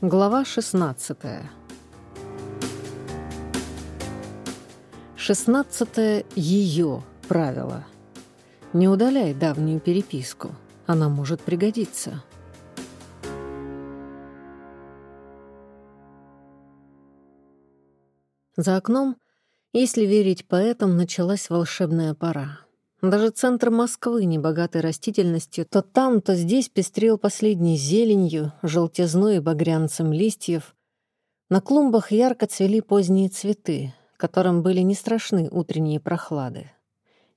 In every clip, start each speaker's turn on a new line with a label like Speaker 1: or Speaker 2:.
Speaker 1: Глава 16. 16 ее правило. Не удаляй давнюю переписку. Она может пригодиться. За окном, если верить поэтам, началась волшебная пора. Даже центр Москвы, не богатой растительностью, то там, то здесь пестрел последней зеленью, желтизной и багрянцем листьев. На клумбах ярко цвели поздние цветы, которым были не страшны утренние прохлады.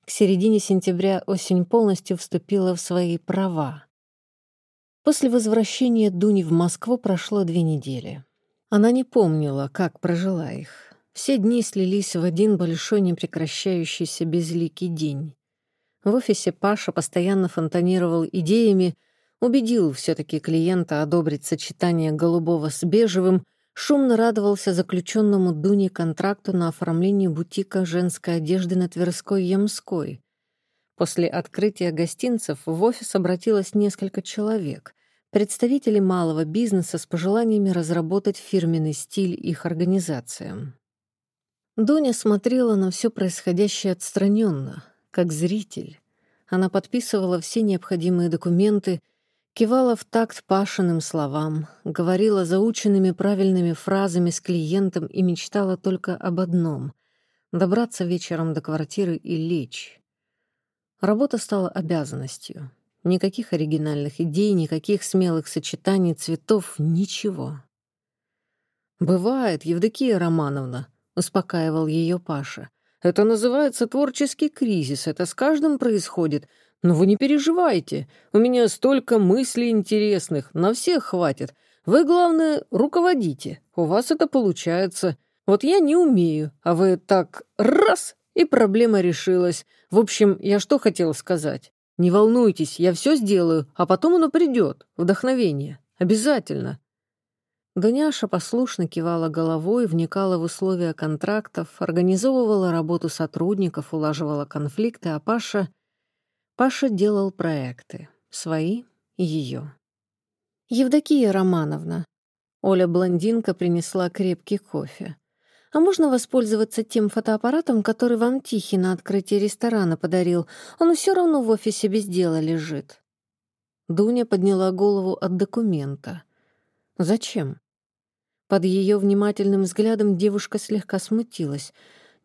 Speaker 1: К середине сентября осень полностью вступила в свои права. После возвращения Дуни в Москву прошло две недели. Она не помнила, как прожила их. Все дни слились в один большой непрекращающийся безликий день. В офисе Паша постоянно фонтанировал идеями, убедил все таки клиента одобрить сочетание голубого с бежевым, шумно радовался заключенному Дуне контракту на оформление бутика женской одежды на Тверской Ямской. После открытия гостинцев в офис обратилось несколько человек, представители малого бизнеса с пожеланиями разработать фирменный стиль их организациям. Дуня смотрела на все происходящее отстраненно, как зритель. Она подписывала все необходимые документы, кивала в такт Пашиным словам, говорила заученными правильными фразами с клиентом и мечтала только об одном — добраться вечером до квартиры и лечь. Работа стала обязанностью. Никаких оригинальных идей, никаких смелых сочетаний цветов, ничего. «Бывает, Евдокия Романовна», — успокаивал ее Паша — это называется творческий кризис, это с каждым происходит. Но вы не переживайте, у меня столько мыслей интересных, на всех хватит. Вы, главное, руководите, у вас это получается. Вот я не умею, а вы так раз, и проблема решилась. В общем, я что хотел сказать? Не волнуйтесь, я все сделаю, а потом оно придет, вдохновение. Обязательно. Дуняша послушно кивала головой, вникала в условия контрактов, организовывала работу сотрудников, улаживала конфликты, а Паша... Паша делал проекты. Свои и ее. «Евдокия Романовна». Оля-блондинка принесла крепкий кофе. «А можно воспользоваться тем фотоаппаратом, который вам Тихий на открытии ресторана подарил? Он все равно в офисе без дела лежит». Дуня подняла голову от документа — «Зачем?» Под ее внимательным взглядом девушка слегка смутилась.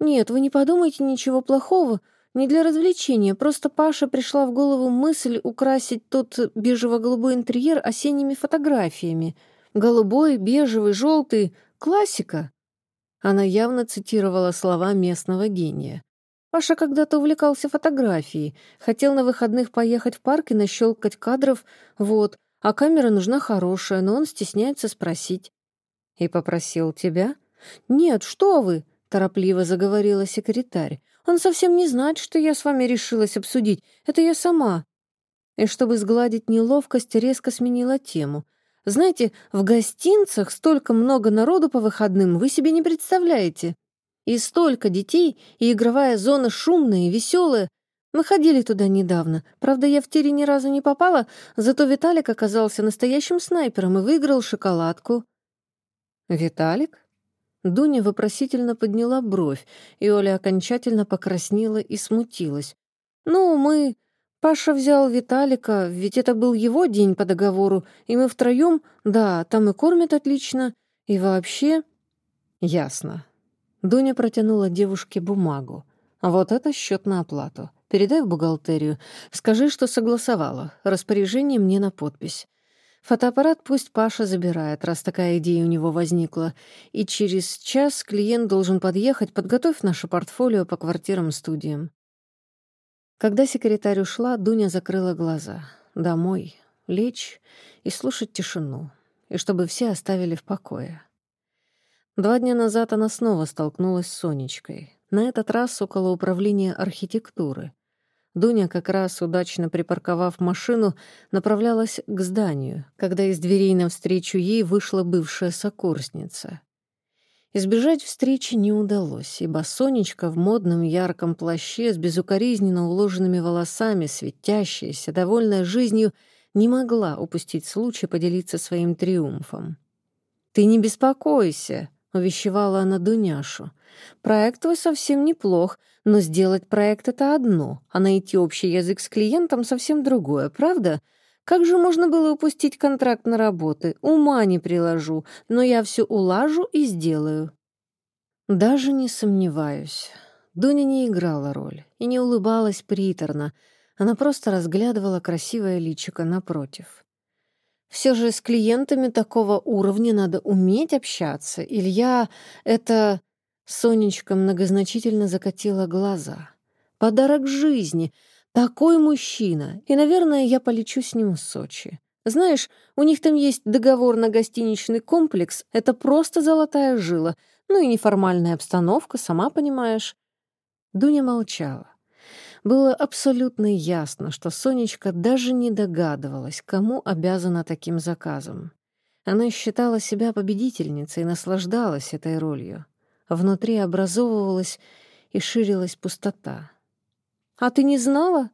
Speaker 1: «Нет, вы не подумайте ничего плохого. Не для развлечения. Просто Паше пришла в голову мысль украсить тот бежево-голубой интерьер осенними фотографиями. Голубой, бежевый, желтый — классика». Она явно цитировала слова местного гения. Паша когда-то увлекался фотографией, хотел на выходных поехать в парк и нащелкать кадров, вот, а камера нужна хорошая, но он стесняется спросить. «И попросил тебя?» «Нет, что вы!» — торопливо заговорила секретарь. «Он совсем не знает, что я с вами решилась обсудить. Это я сама». И чтобы сгладить неловкость, резко сменила тему. «Знаете, в гостинцах столько много народу по выходным, вы себе не представляете. И столько детей, и игровая зона шумная и веселая. Мы ходили туда недавно. Правда, я в тире ни разу не попала, зато Виталик оказался настоящим снайпером и выиграл шоколадку». «Виталик?» Дуня вопросительно подняла бровь, и Оля окончательно покраснела и смутилась. «Ну, мы...» Паша взял Виталика, ведь это был его день по договору, и мы втроем, да, там и кормят отлично, и вообще... Ясно. Дуня протянула девушке бумагу. Вот это счет на оплату. Передай в бухгалтерию. Скажи, что согласовала. Распоряжение мне на подпись. Фотоаппарат пусть Паша забирает, раз такая идея у него возникла. И через час клиент должен подъехать, подготовь наше портфолио по квартирам-студиям. Когда секретарь ушла, Дуня закрыла глаза. Домой, лечь и слушать тишину. И чтобы все оставили в покое. Два дня назад она снова столкнулась с Сонечкой. На этот раз около управления архитектуры. Дуня, как раз удачно припарковав машину, направлялась к зданию, когда из дверей навстречу ей вышла бывшая сокурсница. Избежать встречи не удалось, ибо Сонечка в модном ярком плаще с безукоризненно уложенными волосами, светящаяся, довольная жизнью, не могла упустить случай поделиться своим триумфом. «Ты не беспокойся», — увещевала она Дуняшу. «Проект твой совсем неплох, но сделать проект — это одно, а найти общий язык с клиентом — совсем другое, правда? Как же можно было упустить контракт на работы? Ума не приложу, но я все улажу и сделаю». Даже не сомневаюсь. Дуня не играла роль и не улыбалась приторно, она просто разглядывала красивое личико напротив. Все же с клиентами такого уровня надо уметь общаться. Илья — это... Сонечка многозначительно закатила глаза. Подарок жизни. Такой мужчина. И, наверное, я полечу с ним в Сочи. Знаешь, у них там есть договор на гостиничный комплекс. Это просто золотая жила. Ну и неформальная обстановка, сама понимаешь. Дуня молчала. Было абсолютно ясно, что Сонечка даже не догадывалась, кому обязана таким заказом. Она считала себя победительницей и наслаждалась этой ролью. Внутри образовывалась и ширилась пустота. «А ты не знала?»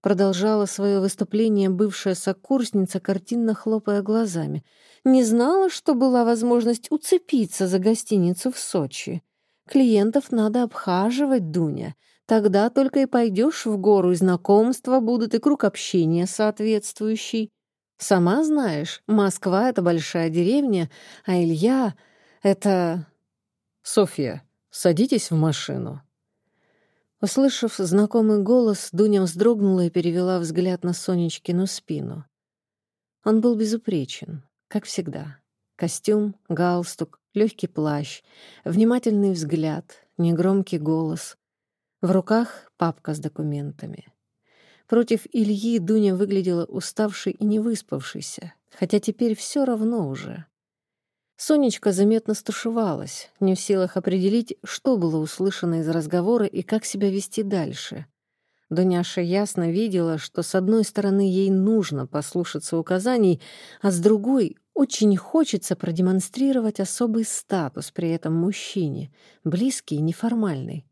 Speaker 1: Продолжала свое выступление бывшая сокурсница, картинно хлопая глазами. «Не знала, что была возможность уцепиться за гостиницу в Сочи. Клиентов надо обхаживать, Дуня. Тогда только и пойдешь в гору, и знакомства будут, и круг общения соответствующий. Сама знаешь, Москва — это большая деревня, а Илья — это... Софья, садитесь в машину. Услышав знакомый голос, Дуня вздрогнула и перевела взгляд на Сонечкину спину. Он был безупречен, как всегда. Костюм, галстук, легкий плащ, внимательный взгляд, негромкий голос. В руках папка с документами. Против Ильи Дуня выглядела уставшей и невыспавшейся, хотя теперь все равно уже. Сонечка заметно стушевалась, не в силах определить, что было услышано из разговора и как себя вести дальше. Дуняша ясно видела, что с одной стороны ей нужно послушаться указаний, а с другой очень хочется продемонстрировать особый статус при этом мужчине, близкий и неформальный.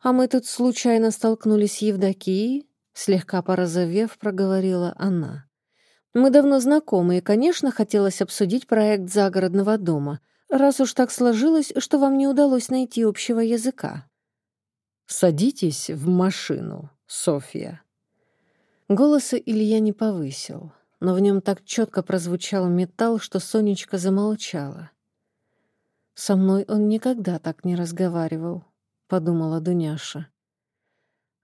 Speaker 1: «А мы тут случайно столкнулись с Евдокией?» Слегка порозовев, проговорила она. «Мы давно знакомы, и, конечно, хотелось обсудить проект загородного дома, раз уж так сложилось, что вам не удалось найти общего языка». «Садитесь в машину, Софья». Голоса Илья не повысил, но в нем так четко прозвучал металл, что Сонечка замолчала. Со мной он никогда так не разговаривал. — подумала Дуняша.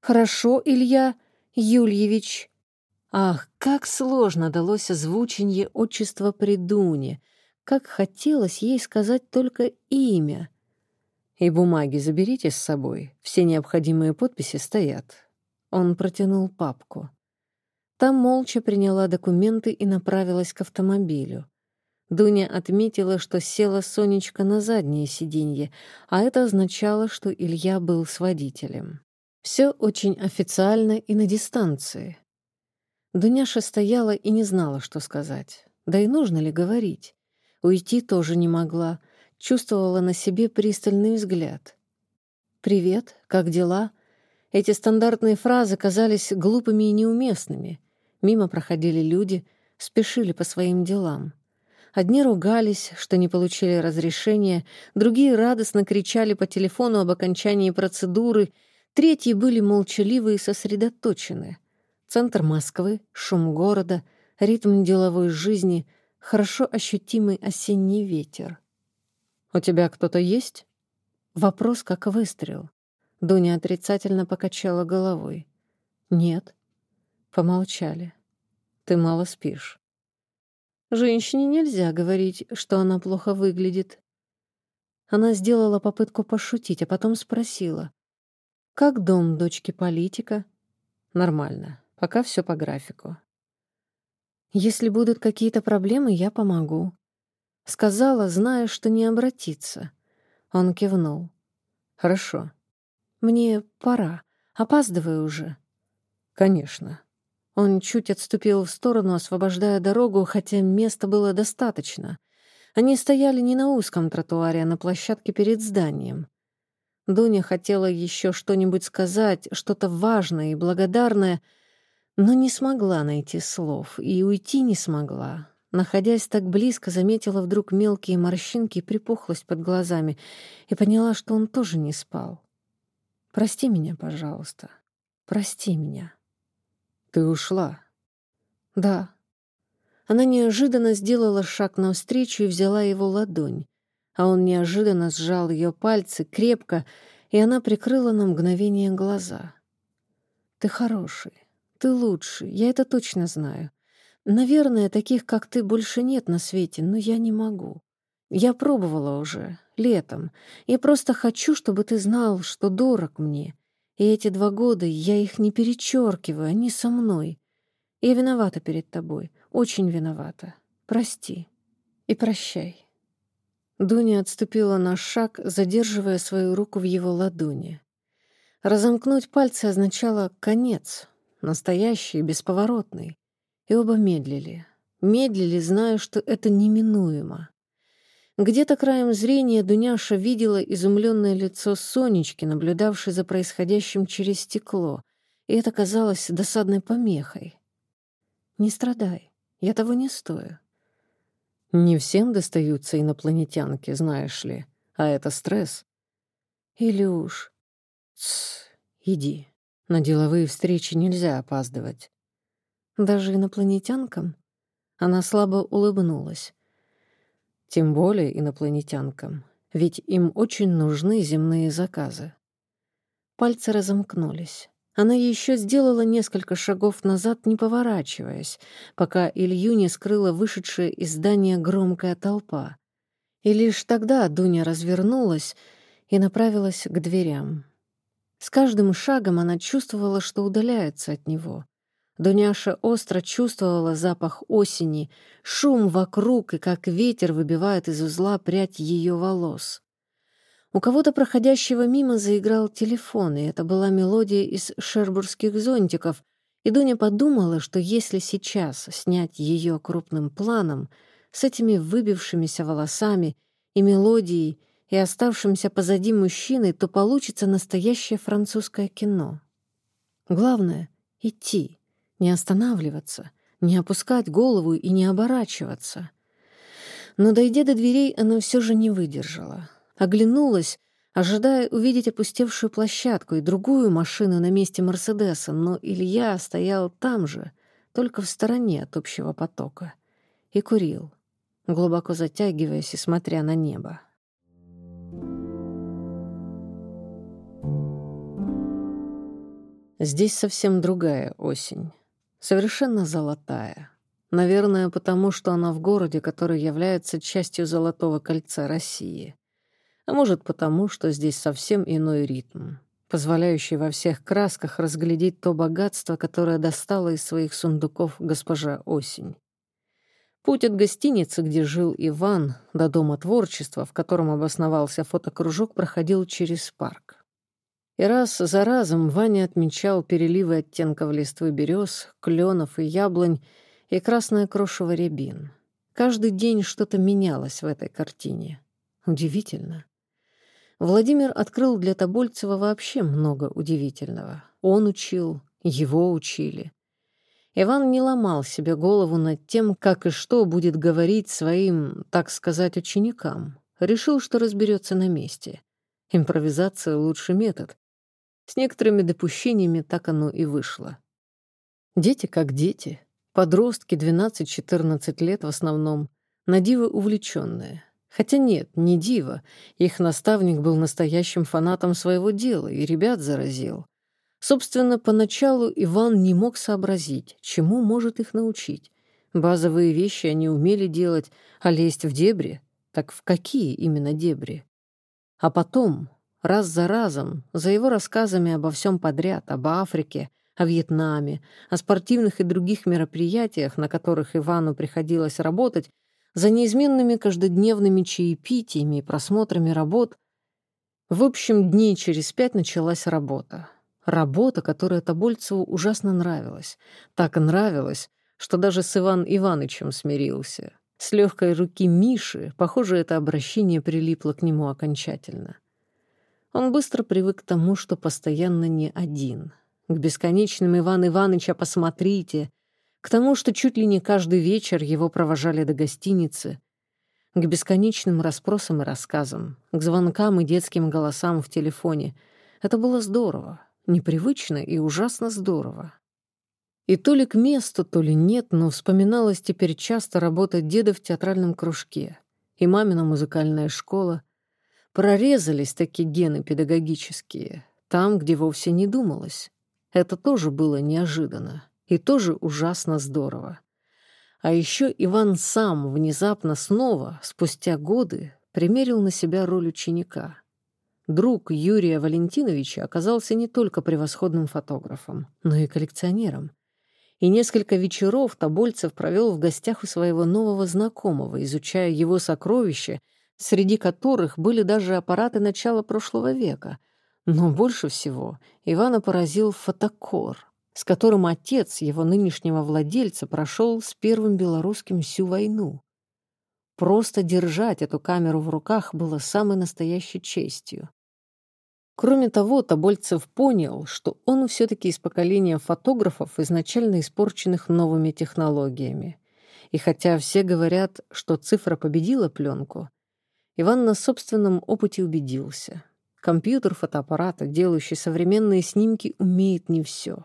Speaker 1: «Хорошо, Илья Юльевич». Ах, как сложно далось озвученье отчества при Дуне, как хотелось ей сказать только имя. «И бумаги заберите с собой, все необходимые подписи стоят». Он протянул папку. Там молча приняла документы и направилась к автомобилю. Дуня отметила, что села Сонечка на заднее сиденье, а это означало, что Илья был с водителем. Все очень официально и на дистанции. Дуняша стояла и не знала, что сказать. Да и нужно ли говорить? Уйти тоже не могла, чувствовала на себе пристальный взгляд. «Привет, как дела?» Эти стандартные фразы казались глупыми и неуместными. Мимо проходили люди, спешили по своим делам. Одни ругались, что не получили разрешения, другие радостно кричали по телефону об окончании процедуры, третьи были молчаливы и сосредоточены. Центр Москвы, шум города, ритм деловой жизни, хорошо ощутимый осенний ветер. «У тебя кто-то есть?» Вопрос как выстрел. Дуня отрицательно покачала головой. «Нет». Помолчали. «Ты мало спишь». Женщине нельзя говорить, что она плохо выглядит. Она сделала попытку пошутить, а потом спросила. «Как дом дочки политика?» «Нормально. Пока все по графику». «Если будут какие-то проблемы, я помогу». Сказала, зная, что не обратиться. Он кивнул. «Хорошо. Мне пора. Опаздываю уже». «Конечно». Он чуть отступил в сторону, освобождая дорогу, хотя места было достаточно. Они стояли не на узком тротуаре, а на площадке перед зданием. Дуня хотела еще что-нибудь сказать, что-то важное и благодарное, но не смогла найти слов и уйти не смогла. находясь так близко, заметила вдруг мелкие морщинки и припухлость под глазами и поняла, что он тоже не спал. «Прости меня, пожалуйста. Прости меня».
Speaker 2: «Ты ушла?»
Speaker 1: «Да». Она неожиданно сделала шаг навстречу и взяла его ладонь, а он неожиданно сжал ее пальцы крепко, и она прикрыла на мгновение глаза. «Ты хороший, ты лучший, я это точно знаю. Наверное, таких, как ты, больше нет на свете, но я не могу. Я пробовала уже, летом. Я просто хочу, чтобы ты знал, что дорог мне. И эти два года я их не перечеркиваю, они со мной. Я виновата перед тобой, очень виновата. Прости и прощай. Дуня отступила на шаг, задерживая свою руку в его ладони. Разомкнуть пальцы означало «конец», настоящий, бесповоротный. И оба медлили. Медлили, зная, что это неминуемо. Где-то краем зрения Дуняша видела изумленное лицо Сонечки, наблюдавшей за происходящим через стекло, и это казалось досадной помехой. «Не страдай, я того не стою».
Speaker 2: «Не всем достаются инопланетянки, знаешь ли, а это стресс».
Speaker 1: «Илюш...»
Speaker 2: «Тсс, иди. На деловые встречи нельзя опаздывать».
Speaker 1: Даже инопланетянкам? Она слабо улыбнулась.
Speaker 2: Тем более инопланетянкам, ведь им очень нужны земные заказы.
Speaker 1: Пальцы разомкнулись. Она еще сделала несколько шагов назад, не поворачиваясь, пока Илью не скрыла вышедшая из здания громкая толпа. И лишь тогда Дуня развернулась и направилась к дверям. С каждым шагом она чувствовала, что удаляется от него. Дуняша остро чувствовала запах осени, шум вокруг и как ветер выбивает из узла прядь ее волос. У кого-то проходящего мимо заиграл телефон, и это была мелодия из шербургских зонтиков, и Дуня подумала, что если сейчас снять ее крупным планом, с этими выбившимися волосами и мелодией, и оставшимся позади мужчиной, то получится настоящее французское кино. Главное — идти не останавливаться, не опускать голову и не оборачиваться. Но, дойдя до дверей, она все же не выдержала. Оглянулась, ожидая увидеть опустевшую площадку и другую машину на месте Мерседеса, но Илья стоял там же, только в стороне от общего потока, и курил, глубоко затягиваясь и смотря на небо.
Speaker 2: Здесь совсем другая осень совершенно золотая. Наверное, потому что она в городе, который является частью Золотого кольца России. А может, потому что здесь совсем иной ритм, позволяющий во всех красках разглядеть то богатство, которое достало из своих сундуков госпожа Осень. Путь от гостиницы, где жил Иван, до Дома творчества, в котором обосновался фотокружок, проходил через парк. И раз за разом Ваня отмечал переливы оттенков листвы берез, кленов и яблонь и красное крошево рябин. Каждый день что-то менялось в этой картине. Удивительно. Владимир открыл для Тобольцева вообще много удивительного. Он учил, его учили. Иван не ломал себе голову над тем, как и что будет говорить своим, так сказать, ученикам. Решил, что разберется на месте. Импровизация — лучший метод. С некоторыми допущениями так оно и вышло. Дети как дети, подростки 12-14 лет в основном, на диво увлеченные. Хотя нет, не диво, их наставник был настоящим фанатом своего дела и ребят заразил. Собственно, поначалу Иван не мог сообразить, чему может их научить. Базовые вещи они умели делать, а лезть в дебри? Так в какие именно дебри? А потом, раз за разом, за его рассказами обо всем подряд, об Африке, о Вьетнаме, о спортивных и других мероприятиях, на которых Ивану приходилось работать, за неизменными каждодневными чаепитиями и просмотрами работ. В общем, дней через пять началась работа. Работа, которая Тобольцеву ужасно нравилась. Так нравилась, что даже с Иван Иванычем смирился. С легкой руки Миши, похоже, это обращение прилипло к нему окончательно. Он быстро привык к тому, что постоянно не один. К бесконечным «Иван Иваныча, посмотрите!» к тому, что чуть ли не каждый вечер его провожали до гостиницы, к бесконечным расспросам и рассказам, к звонкам и детским голосам в телефоне. Это было здорово, непривычно и ужасно здорово. И то ли к месту, то ли нет, но вспоминалось теперь часто работа деда в театральном кружке и мамина музыкальная школа. Прорезались такие гены педагогические, там, где вовсе не думалось. Это тоже было неожиданно и тоже ужасно здорово. А еще Иван сам внезапно снова, спустя годы, примерил на себя роль ученика. Друг Юрия Валентиновича оказался не только превосходным фотографом, но и коллекционером. И несколько вечеров Тобольцев провел в гостях у своего нового знакомого, изучая его сокровища, среди которых были даже аппараты начала прошлого века. Но больше всего Ивана поразил фотокор — с которым отец его нынешнего владельца прошел с первым белорусским всю войну. Просто держать эту камеру в руках было самой настоящей честью. Кроме того, Тобольцев понял, что он все-таки из поколения фотографов, изначально испорченных новыми технологиями. И хотя все говорят, что цифра победила пленку, Иван на собственном опыте убедился. Компьютер фотоаппарата, делающий современные снимки, умеет не все.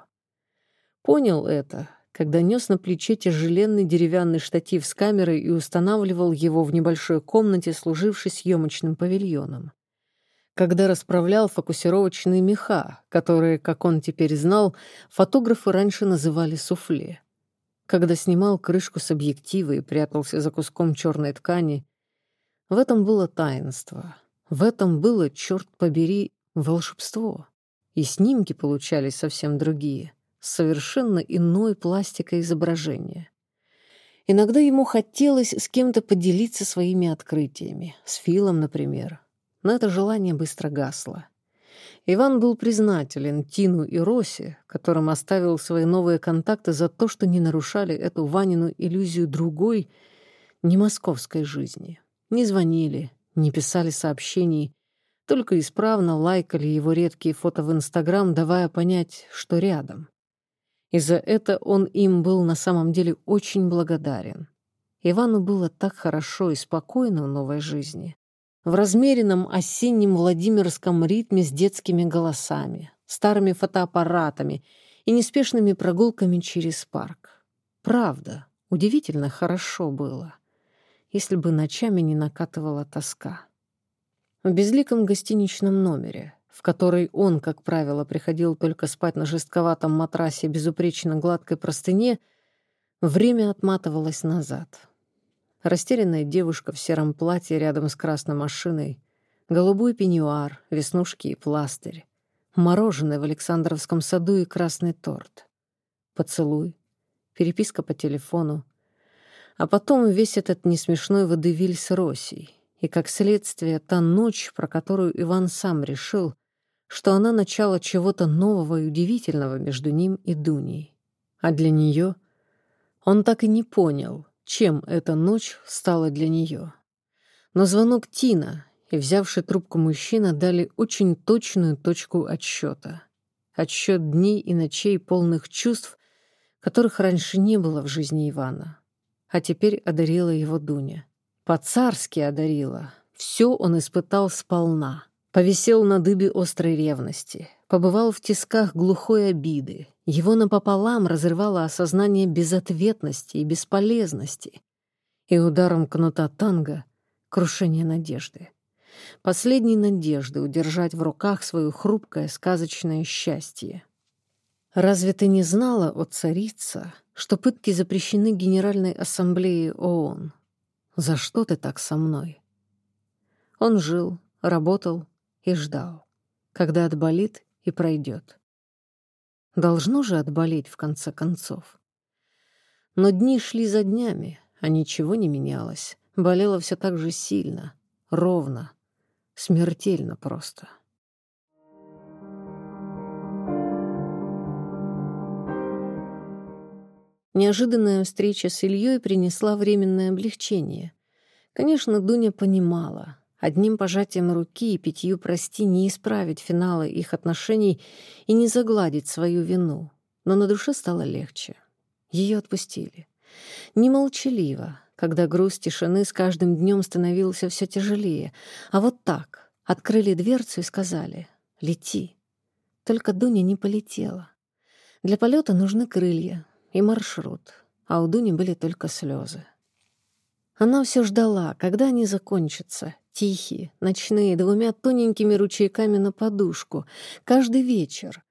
Speaker 2: Понял это, когда нес на плече тяжеленный деревянный штатив с камерой и устанавливал его в небольшой комнате, служившей съемочным павильоном. Когда расправлял фокусировочные меха, которые, как он теперь знал, фотографы раньше называли суфле. Когда снимал крышку с объектива и прятался за куском черной ткани, в этом было таинство. В этом было, черт побери, волшебство. И снимки получались совсем другие — совершенно иной пластикой изображения. Иногда ему хотелось с кем-то поделиться своими открытиями, с Филом, например. Но это желание быстро гасло. Иван был признателен Тину и Росе, которым оставил свои новые контакты за то, что не нарушали эту Ванину иллюзию другой, не московской жизни. Не звонили, не писали сообщений, только исправно лайкали его редкие фото в Инстаграм, давая понять, что рядом и за это он им был на самом деле очень благодарен. Ивану было так хорошо и спокойно в новой жизни. В размеренном осеннем Владимирском ритме с детскими голосами, старыми фотоаппаратами и неспешными прогулками через парк. Правда, удивительно хорошо было, если бы ночами не накатывала тоска. В безликом гостиничном номере — в которой он, как правило, приходил только спать на жестковатом матрасе безупречно гладкой простыне, время отматывалось назад. Растерянная девушка в сером платье рядом с красной машиной, голубой пеньюар, веснушки и пластырь, мороженое в Александровском саду и красный торт, поцелуй, переписка по телефону, а потом весь этот несмешной водевиль с Росей — и, как следствие, та ночь, про которую Иван сам решил, что она начало чего-то нового и удивительного между ним и Дуней. А для нее он так и не понял, чем эта ночь стала для нее. Но звонок Тина и взявший трубку мужчина дали очень точную точку отсчета. Отсчет дней и ночей полных чувств, которых раньше не было в жизни Ивана. А теперь одарила его Дуня. По-царски одарила. Все он испытал сполна — Повисел на дыбе острой ревности, побывал в тисках глухой обиды. Его напополам разрывало осознание безответности и бесполезности. И ударом кнута танго — крушение надежды. Последней надежды удержать в руках свое хрупкое сказочное счастье. Разве ты не знала, о царица, что пытки запрещены Генеральной Ассамблеей ООН? За что ты так со мной? Он жил, работал, и ждал, когда отболит и пройдет. Должно же отболеть в конце концов. Но дни шли за днями, а ничего не менялось. Болело все так же сильно, ровно, смертельно просто. Неожиданная встреча с Ильей принесла временное облегчение. Конечно, Дуня понимала, Одним пожатием руки и пятью прости не исправить финала их отношений и не загладить свою вину. Но на душе стало легче. Ее отпустили. Не молчаливо, когда груз тишины с каждым днем становился все тяжелее, а вот так открыли дверцу и сказали «Лети». Только Дуня не полетела. Для полета нужны крылья и маршрут, а у Дуни были только слезы. Она все ждала, когда они закончатся, тихие, ночные, двумя тоненькими ручейками на подушку, каждый вечер.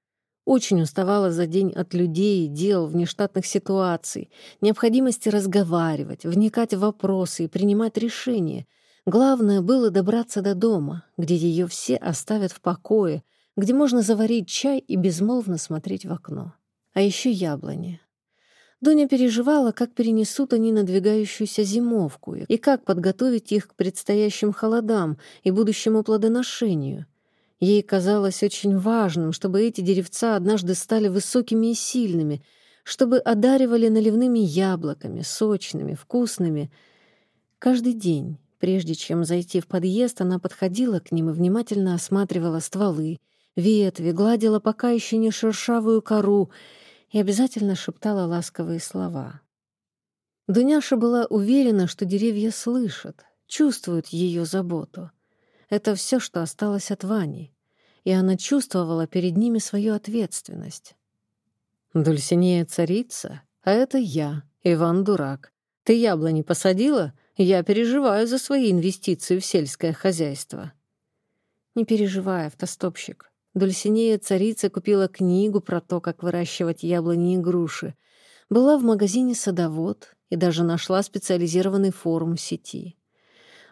Speaker 2: Очень уставала за день от людей, дел, внештатных ситуаций, необходимости разговаривать, вникать в вопросы и принимать решения. Главное было добраться до дома, где ее все оставят в покое, где можно заварить чай и безмолвно смотреть в окно. А еще яблони. Дуня переживала, как перенесут они надвигающуюся зимовку и как подготовить их к предстоящим холодам и будущему плодоношению. Ей казалось очень важным, чтобы эти деревца однажды стали высокими и сильными, чтобы одаривали наливными яблоками, сочными, вкусными. Каждый день, прежде чем зайти в подъезд, она подходила к ним и внимательно осматривала стволы, ветви, гладила пока еще не шершавую кору — и обязательно шептала ласковые слова. Дуняша была уверена, что деревья слышат, чувствуют ее заботу. Это все, что осталось от Вани, и она чувствовала перед ними свою ответственность. «Дульсинея царица, а это я, Иван Дурак. Ты яблони посадила? Я переживаю за свои инвестиции в сельское хозяйство». «Не переживай, автостопщик. Дульсинея царица купила книгу про то, как выращивать яблони и груши. Была в магазине «Садовод» и даже нашла специализированный форум сети.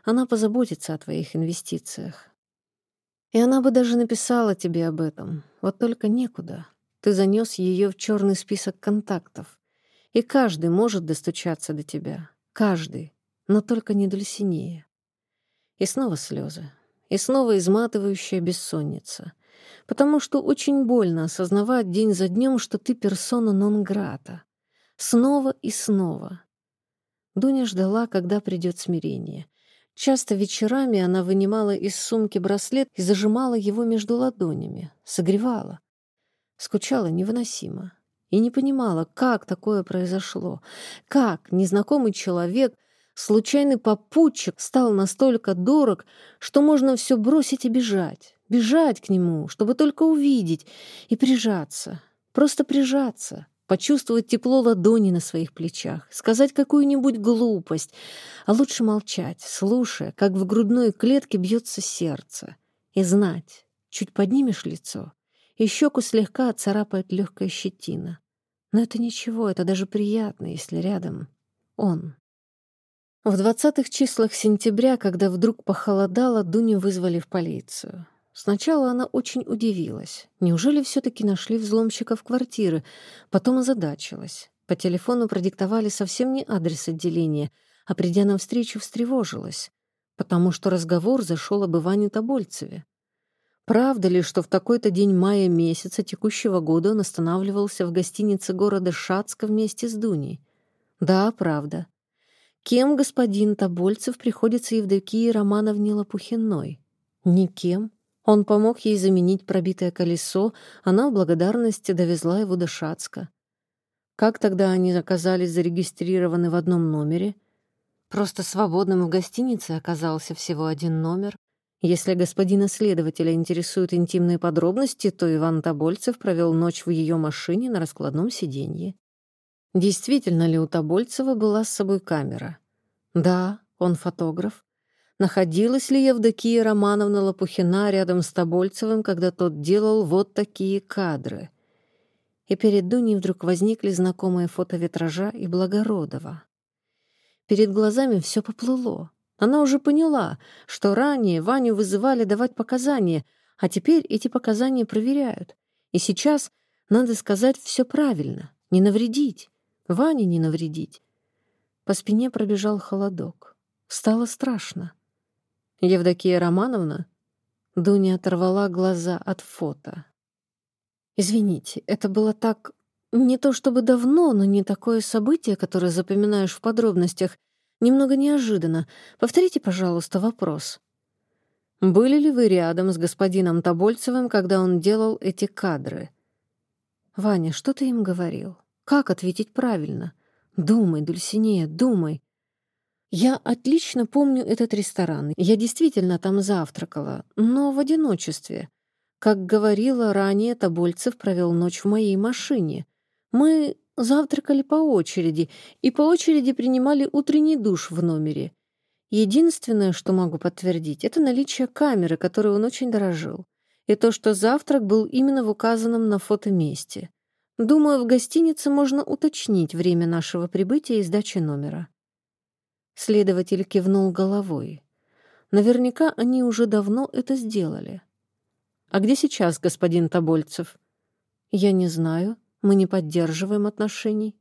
Speaker 2: Она позаботится о твоих инвестициях. И она бы даже написала тебе об этом. Вот только некуда. Ты занес ее в черный список контактов. И каждый может достучаться до тебя. Каждый. Но только не Дульсинея. И снова слезы. И снова изматывающая бессонница — потому что очень больно осознавать день за днем, что ты персона нон-грата. Снова и снова. Дуня ждала, когда придет смирение. Часто вечерами она вынимала из сумки браслет и зажимала его между ладонями, согревала. Скучала невыносимо и не понимала, как такое произошло, как незнакомый человек, случайный попутчик стал настолько дорог, что можно все бросить и бежать бежать к нему, чтобы только увидеть и прижаться, просто прижаться, почувствовать тепло ладони на своих плечах, сказать какую-нибудь глупость, а лучше молчать, слушая, как в грудной клетке бьется сердце, и знать, чуть поднимешь лицо, и щеку слегка царапает легкая щетина. Но это ничего, это даже приятно, если рядом он. В двадцатых числах сентября, когда вдруг похолодало, Дуню вызвали в полицию. Сначала она очень удивилась. Неужели все-таки нашли взломщиков квартиры? Потом озадачилась. По телефону продиктовали совсем не адрес отделения, а придя на встречу, встревожилась, потому что разговор зашел об Иване Тобольцеве. Правда ли, что в такой-то день мая месяца текущего года он останавливался в гостинице города Шацка вместе с Дуней? Да, правда. Кем господин Тобольцев приходится Евдокии Романовне Лопухиной? Никем. Он помог ей заменить пробитое колесо, она в благодарности довезла его до Шацка. Как тогда они оказались зарегистрированы в одном номере? Просто свободным в гостинице оказался всего один номер. Если господина следователя интересуют интимные подробности, то Иван Тобольцев провел ночь в ее машине на раскладном сиденье. Действительно ли у Тобольцева была с собой камера? Да, он фотограф. Находилась ли Евдокия Романовна Лопухина рядом с Тобольцевым, когда тот делал вот такие кадры? И перед Дуней вдруг возникли знакомые фото Витража и Благородова. Перед глазами все поплыло. Она уже поняла, что ранее Ваню вызывали давать показания, а теперь эти показания проверяют. И сейчас надо сказать все правильно, не навредить. Ване не навредить. По спине пробежал холодок. Стало страшно. Евдокия Романовна? Дуня оторвала глаза от фото. Извините, это было так... Не то чтобы давно, но не такое событие, которое запоминаешь в подробностях. Немного неожиданно. Повторите, пожалуйста, вопрос. Были ли вы рядом с господином Тобольцевым, когда он делал эти кадры? Ваня, что ты им говорил? Как ответить правильно? Думай, Дульсинея, думай. Я отлично помню этот ресторан. Я действительно там завтракала, но в одиночестве. Как говорила ранее, Тобольцев провел ночь в моей машине. Мы завтракали по очереди и по очереди принимали утренний душ в номере. Единственное, что могу подтвердить, это наличие камеры, которой он очень дорожил, и то, что завтрак был именно в указанном на фото месте. Думаю, в гостинице можно уточнить время нашего прибытия и сдачи номера. Следователь кивнул головой. Наверняка они уже давно это сделали. «А где сейчас господин Тобольцев?» «Я не знаю. Мы не поддерживаем отношений».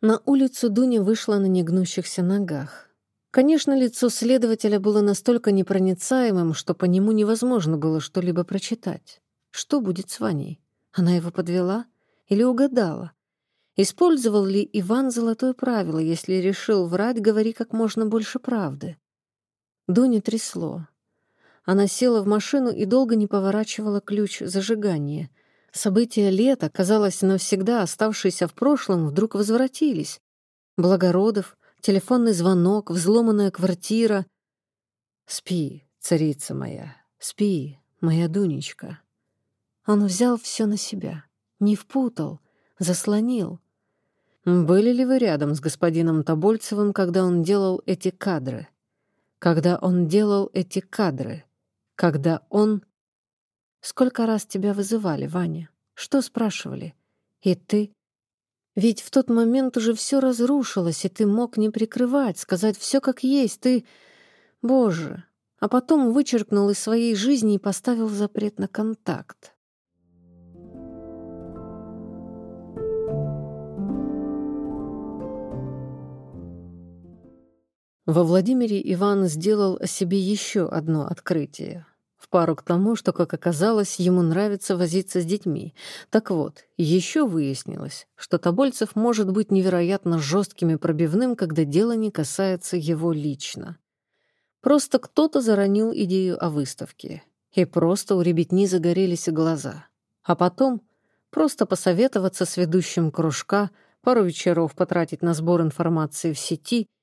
Speaker 2: На улицу Дуня вышла на негнущихся ногах. Конечно, лицо следователя было настолько непроницаемым, что по нему невозможно было что-либо прочитать. Что будет с Ваней? Она его подвела? Или угадала? Использовал ли Иван золотое правило, если решил врать, говори как можно больше правды? Дуню трясло. Она села в машину и долго не поворачивала ключ зажигания. События лета, казалось, навсегда оставшиеся в прошлом, вдруг возвратились. Благородов, телефонный звонок, взломанная квартира. «Спи, царица моя, спи, моя Дунечка». Он взял все на себя. Не впутал, заслонил. Были ли вы рядом с господином Тобольцевым, когда он делал эти кадры? Когда он делал эти кадры? Когда он... Сколько раз тебя вызывали, Ваня? Что спрашивали? И ты? Ведь в тот момент уже все разрушилось, и ты мог не прикрывать, сказать все как есть. Ты... Боже! А потом вычеркнул из своей жизни и поставил запрет на контакт. Во Владимире Иван сделал о себе еще одно открытие. В пару к тому, что, как оказалось, ему нравится возиться с детьми. Так вот, еще выяснилось, что Тобольцев может быть невероятно жестким и пробивным, когда дело не касается его лично. Просто кто-то заронил идею о выставке. И просто у ребятни загорелись глаза. А потом просто посоветоваться с ведущим кружка, пару вечеров потратить на сбор информации в сети —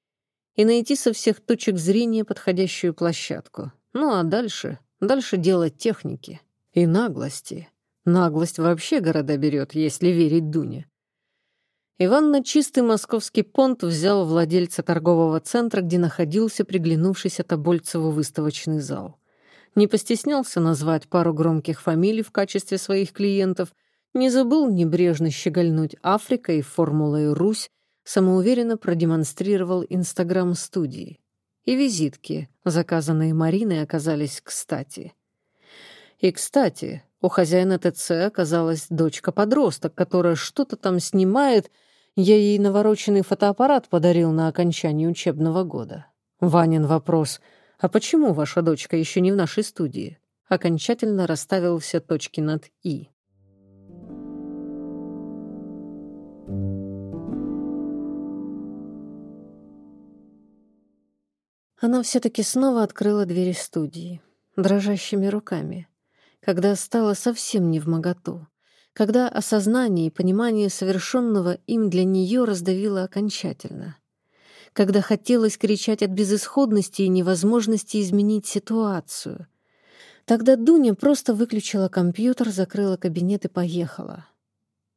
Speaker 2: и найти со всех точек зрения подходящую площадку. Ну а дальше, дальше дело техники и наглости. Наглость вообще города берет, если верить Дуне. Иван на чистый московский понт взял владельца торгового центра, где находился приглянувшийся Тобольцеву выставочный зал. Не постеснялся назвать пару громких фамилий в качестве своих клиентов, не забыл небрежно щегольнуть Африка и Формулой Русь, самоуверенно продемонстрировал Инстаграм студии. И визитки, заказанные Мариной, оказались кстати. И, кстати, у хозяина ТЦ оказалась дочка-подросток, которая что-то там снимает. Я ей навороченный фотоаппарат подарил на окончании учебного года. Ванин вопрос «А почему ваша дочка еще не в нашей студии?» окончательно расставил все точки над «и». Она все-таки снова открыла двери студии, дрожащими руками, когда стало совсем не в моготу, когда осознание и понимание совершенного им для нее раздавило окончательно, когда хотелось кричать от безысходности и невозможности изменить ситуацию. Тогда Дуня просто выключила компьютер, закрыла кабинет и поехала.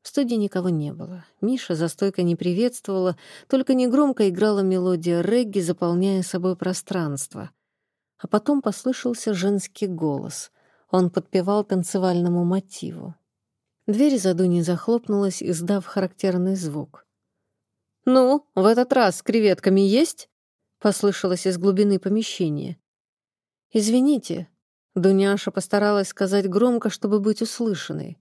Speaker 2: В студии никого не было. Миша за стойкой не приветствовала, только негромко играла мелодия регги, заполняя собой пространство. А потом послышался женский голос. Он подпевал танцевальному мотиву. Дверь за Дуней захлопнулась, издав характерный звук. «Ну, в этот раз с креветками есть?» — послышалось из глубины помещения. «Извините», — Дуняша постаралась сказать громко, чтобы быть услышанной.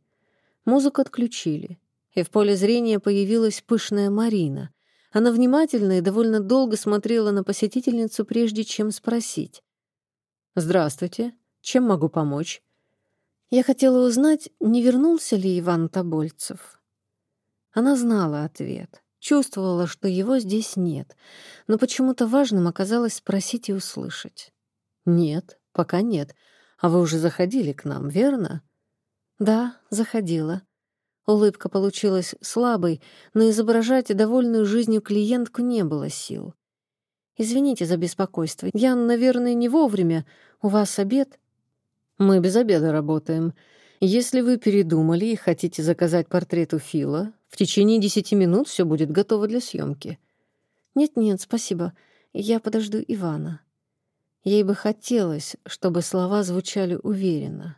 Speaker 2: Музыку отключили, и в поле зрения появилась пышная Марина. Она внимательно и довольно долго смотрела на посетительницу, прежде чем спросить. «Здравствуйте. Чем могу помочь?» Я хотела узнать, не вернулся ли Иван Тобольцев. Она знала ответ, чувствовала, что его здесь нет, но почему-то важным оказалось спросить и услышать. «Нет, пока нет. А вы уже заходили к нам, верно?» «Да, заходила». Улыбка получилась слабой, но изображать довольную жизнью клиентку не было сил. «Извините за беспокойство. Я, наверное, не вовремя. У вас обед?»
Speaker 1: «Мы без обеда работаем. Если вы передумали и хотите заказать портрет у Фила, в течение десяти минут все будет готово для съемки.
Speaker 2: «Нет-нет, спасибо. Я подожду Ивана». Ей бы хотелось, чтобы слова звучали уверенно.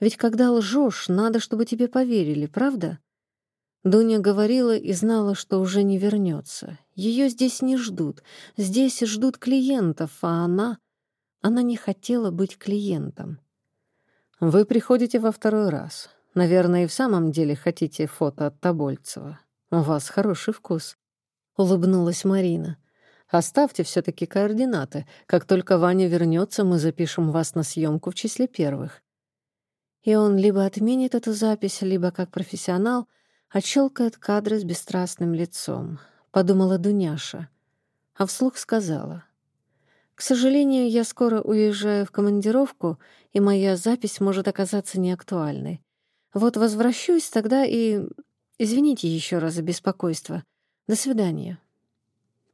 Speaker 2: Ведь когда лжешь, надо, чтобы тебе поверили, правда? Дуня говорила и знала, что уже не вернется. Ее здесь не ждут. Здесь ждут клиентов, а она... Она не хотела быть клиентом.
Speaker 1: «Вы приходите во второй раз. Наверное, и в самом деле хотите фото от Тобольцева. У вас хороший вкус», — улыбнулась Марина. «Оставьте все таки координаты. Как только Ваня вернется, мы запишем вас на съемку в числе первых.
Speaker 2: И он либо отменит эту запись, либо, как профессионал, отщелкает кадры с бесстрастным лицом, подумала Дуняша, а вслух сказала. К сожалению, я скоро уезжаю в командировку, и моя запись может оказаться неактуальной. Вот возвращусь тогда и... Извините еще раз за беспокойство. До свидания.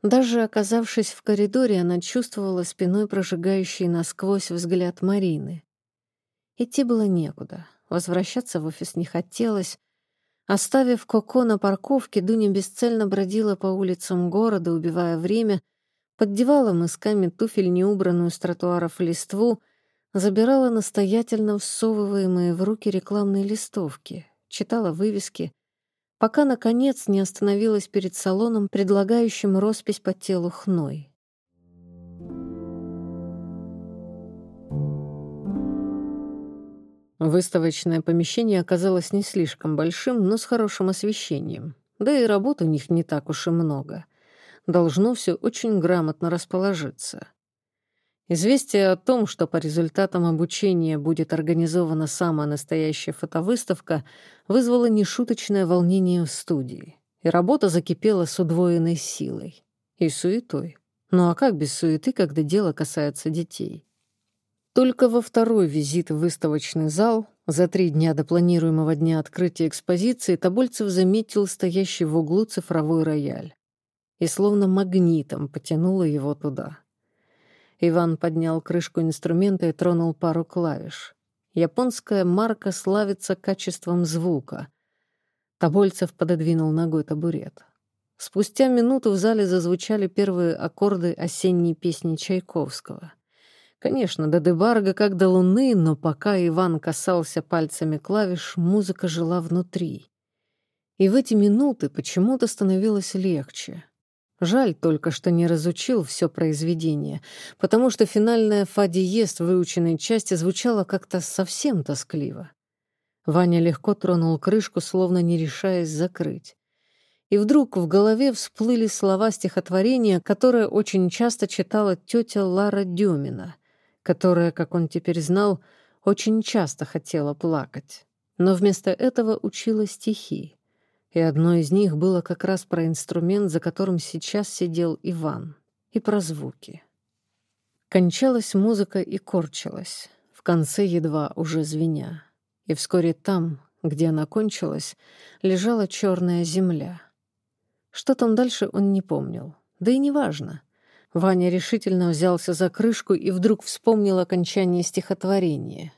Speaker 2: Даже оказавшись в коридоре, она чувствовала спиной прожигающий насквозь взгляд Марины. Идти было некуда, возвращаться в офис не хотелось. Оставив Коко на парковке, Дуня бесцельно бродила по улицам города, убивая время, поддевала мысками туфель неубранную с тротуаров листву, забирала настоятельно всовываемые в руки рекламные листовки, читала вывески, пока, наконец, не остановилась перед салоном, предлагающим роспись по телу хной.
Speaker 1: Выставочное помещение оказалось не слишком большим, но с хорошим освещением. Да и работ у них не так уж и много. Должно все очень грамотно расположиться. Известие о том, что по результатам обучения будет организована самая настоящая фотовыставка, вызвало нешуточное волнение в студии. И работа закипела с удвоенной силой. И суетой. Ну а как без суеты, когда дело касается детей? Только во второй визит в выставочный зал, за три дня до планируемого дня открытия экспозиции, Тобольцев заметил стоящий в углу цифровой рояль. И словно магнитом потянуло его туда. Иван поднял крышку инструмента и тронул пару клавиш. Японская марка славится качеством звука. Тобольцев пододвинул ногой табурет. Спустя минуту в зале зазвучали первые аккорды осенней песни Чайковского — Конечно, до Дебарга как до луны, но пока Иван касался пальцами клавиш, музыка жила внутри. И в эти минуты почему-то становилось легче. Жаль только, что не разучил все произведение, потому что финальная фа-диез выученной части звучала как-то совсем тоскливо. Ваня легко тронул крышку, словно не решаясь закрыть. И вдруг в голове всплыли слова стихотворения, которое очень часто читала тетя Лара Дюмина — которая, как он теперь знал, очень часто хотела плакать, но вместо этого учила стихи. И одно из них было как раз про инструмент, за которым сейчас сидел Иван, и про звуки. Кончалась музыка и корчилась, в конце едва уже звеня. И вскоре там, где она кончилась, лежала черная земля. Что там дальше он не помнил, да и неважно. Ваня решительно взялся за крышку и вдруг вспомнил окончание стихотворения.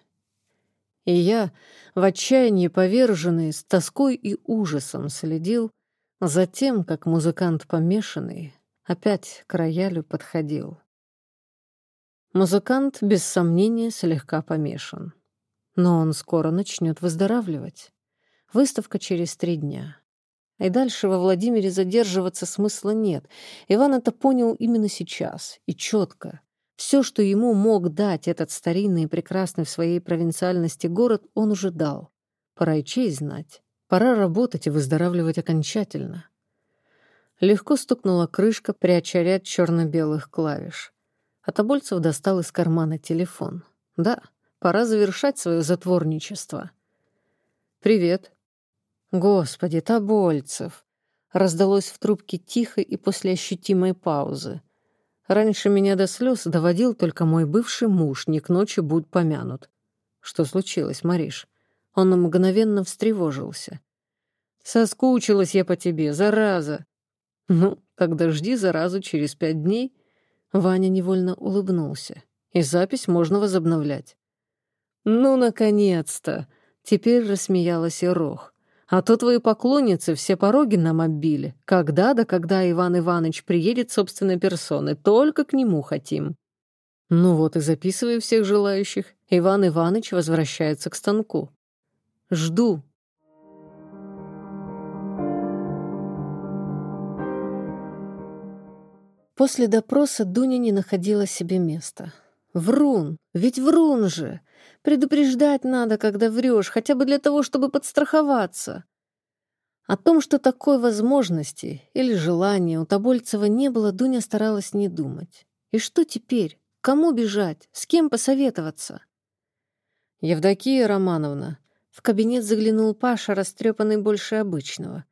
Speaker 1: И я, в отчаянии поверженный, с тоской и ужасом следил за тем, как музыкант помешанный опять к роялю подходил. Музыкант, без сомнения, слегка помешан. Но он скоро начнет выздоравливать. Выставка через три дня. И дальше во Владимире задерживаться смысла нет. Иван это понял именно сейчас и четко. Все, что ему мог дать этот старинный и прекрасный в своей провинциальности город, он уже дал. Пора и честь знать. Пора работать и выздоравливать окончательно. Легко стукнула крышка, пряча ряд черно-белых клавиш. А Тобольцев достал из кармана телефон. Да, пора завершать свое затворничество. «Привет», «Господи, Тобольцев!» Раздалось в трубке тихо и после ощутимой паузы. Раньше меня до слез доводил только мой бывший муж, не к ночи будь помянут. Что случилось, Мариш? Он мгновенно встревожился. Соскучилась я по тебе, зараза. Ну, тогда жди заразу через пять дней. Ваня невольно улыбнулся. И запись можно возобновлять. Ну, наконец-то! Теперь рассмеялась и Рох. А то твои поклонницы все пороги нам оббили. Когда да когда Иван Иванович приедет собственной персоной, только к нему хотим. Ну вот и записывай всех желающих. Иван Иванович возвращается к станку. Жду. После допроса Дуня не находила себе места. Врун, ведь врун же. Предупреждать надо, когда врешь, хотя бы для того, чтобы подстраховаться. О том, что такой возможности или желания у Тобольцева не было, Дуня старалась не думать. И что теперь? Кому бежать? С кем посоветоваться? Евдокия Романовна. В кабинет заглянул Паша, растрепанный больше обычного.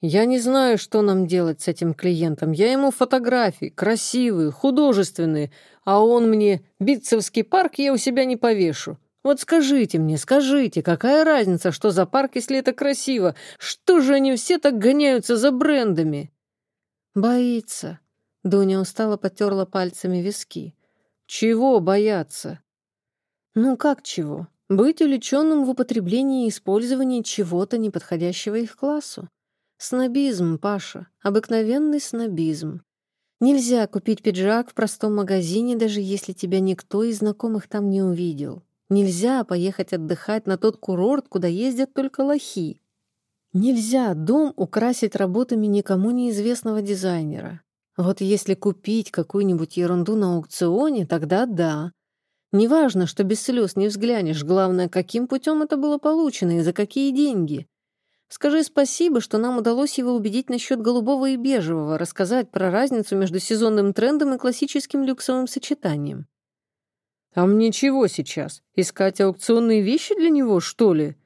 Speaker 1: Я не знаю, что нам делать с этим клиентом. Я ему фотографии, красивые, художественные, а он мне Битцевский парк я у себя не повешу. Вот скажите мне, скажите, какая разница, что за парк, если это красиво? Что же они все так гоняются за брендами? Боится. Дуня устало потерла пальцами виски. Чего бояться? Ну как чего? Быть увлеченным в употреблении и использовании чего-то, не подходящего их классу. Снобизм, Паша, обыкновенный снобизм. Нельзя купить пиджак в простом магазине, даже если тебя никто из знакомых там не увидел. Нельзя поехать отдыхать на тот курорт, куда ездят только лохи. Нельзя дом украсить работами никому неизвестного дизайнера. Вот если купить какую-нибудь ерунду на аукционе, тогда да. Неважно, что без слез не взглянешь, главное, каким путем это было получено и за какие деньги. Скажи спасибо, что нам удалось его убедить насчет голубого и бежевого, рассказать про разницу между сезонным трендом и классическим люксовым сочетанием. А мне чего сейчас? Искать аукционные вещи для него, что ли?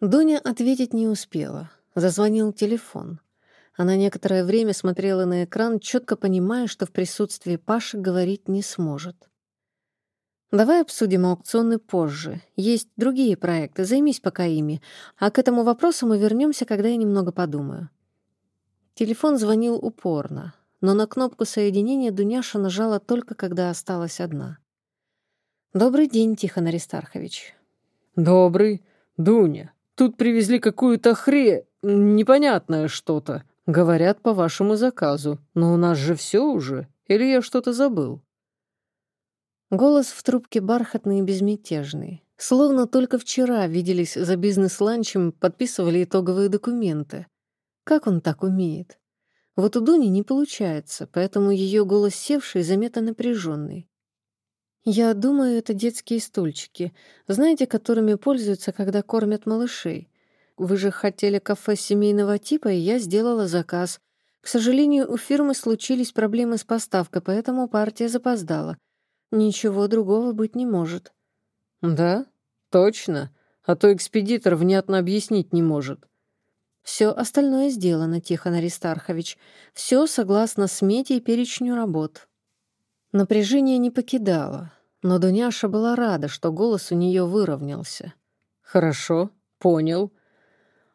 Speaker 1: Доня ответить не успела. Зазвонил телефон. Она некоторое время смотрела на экран, четко понимая, что в присутствии Паши говорить не сможет. Давай обсудим аукционы позже. Есть другие проекты, займись пока ими. А к этому вопросу мы вернемся, когда я немного подумаю. Телефон звонил упорно, но на кнопку соединения Дуняша нажала только, когда осталась одна. «Добрый день, Тихон Аристархович». «Добрый. Дуня, тут привезли какую-то хре... непонятное что-то. Говорят, по вашему заказу. Но у нас же все уже. Или я что-то забыл?» Голос в трубке бархатный и безмятежный. Словно только вчера виделись за бизнес-ланчем, подписывали итоговые документы. Как он так умеет? Вот у Дуни не получается, поэтому ее голос севший заметно напряженный. «Я думаю, это детские стульчики, знаете, которыми пользуются, когда кормят малышей. Вы же хотели кафе семейного типа, и я сделала заказ. К сожалению, у фирмы случились проблемы с поставкой, поэтому партия запоздала. Ничего другого быть не может. Да? Точно? А то экспедитор внятно объяснить не может. Все остальное сделано, Тихон Аристархович. Все согласно смете и перечню работ. Напряжение не покидало, но Дуняша была рада, что голос у нее выровнялся. Хорошо, понял.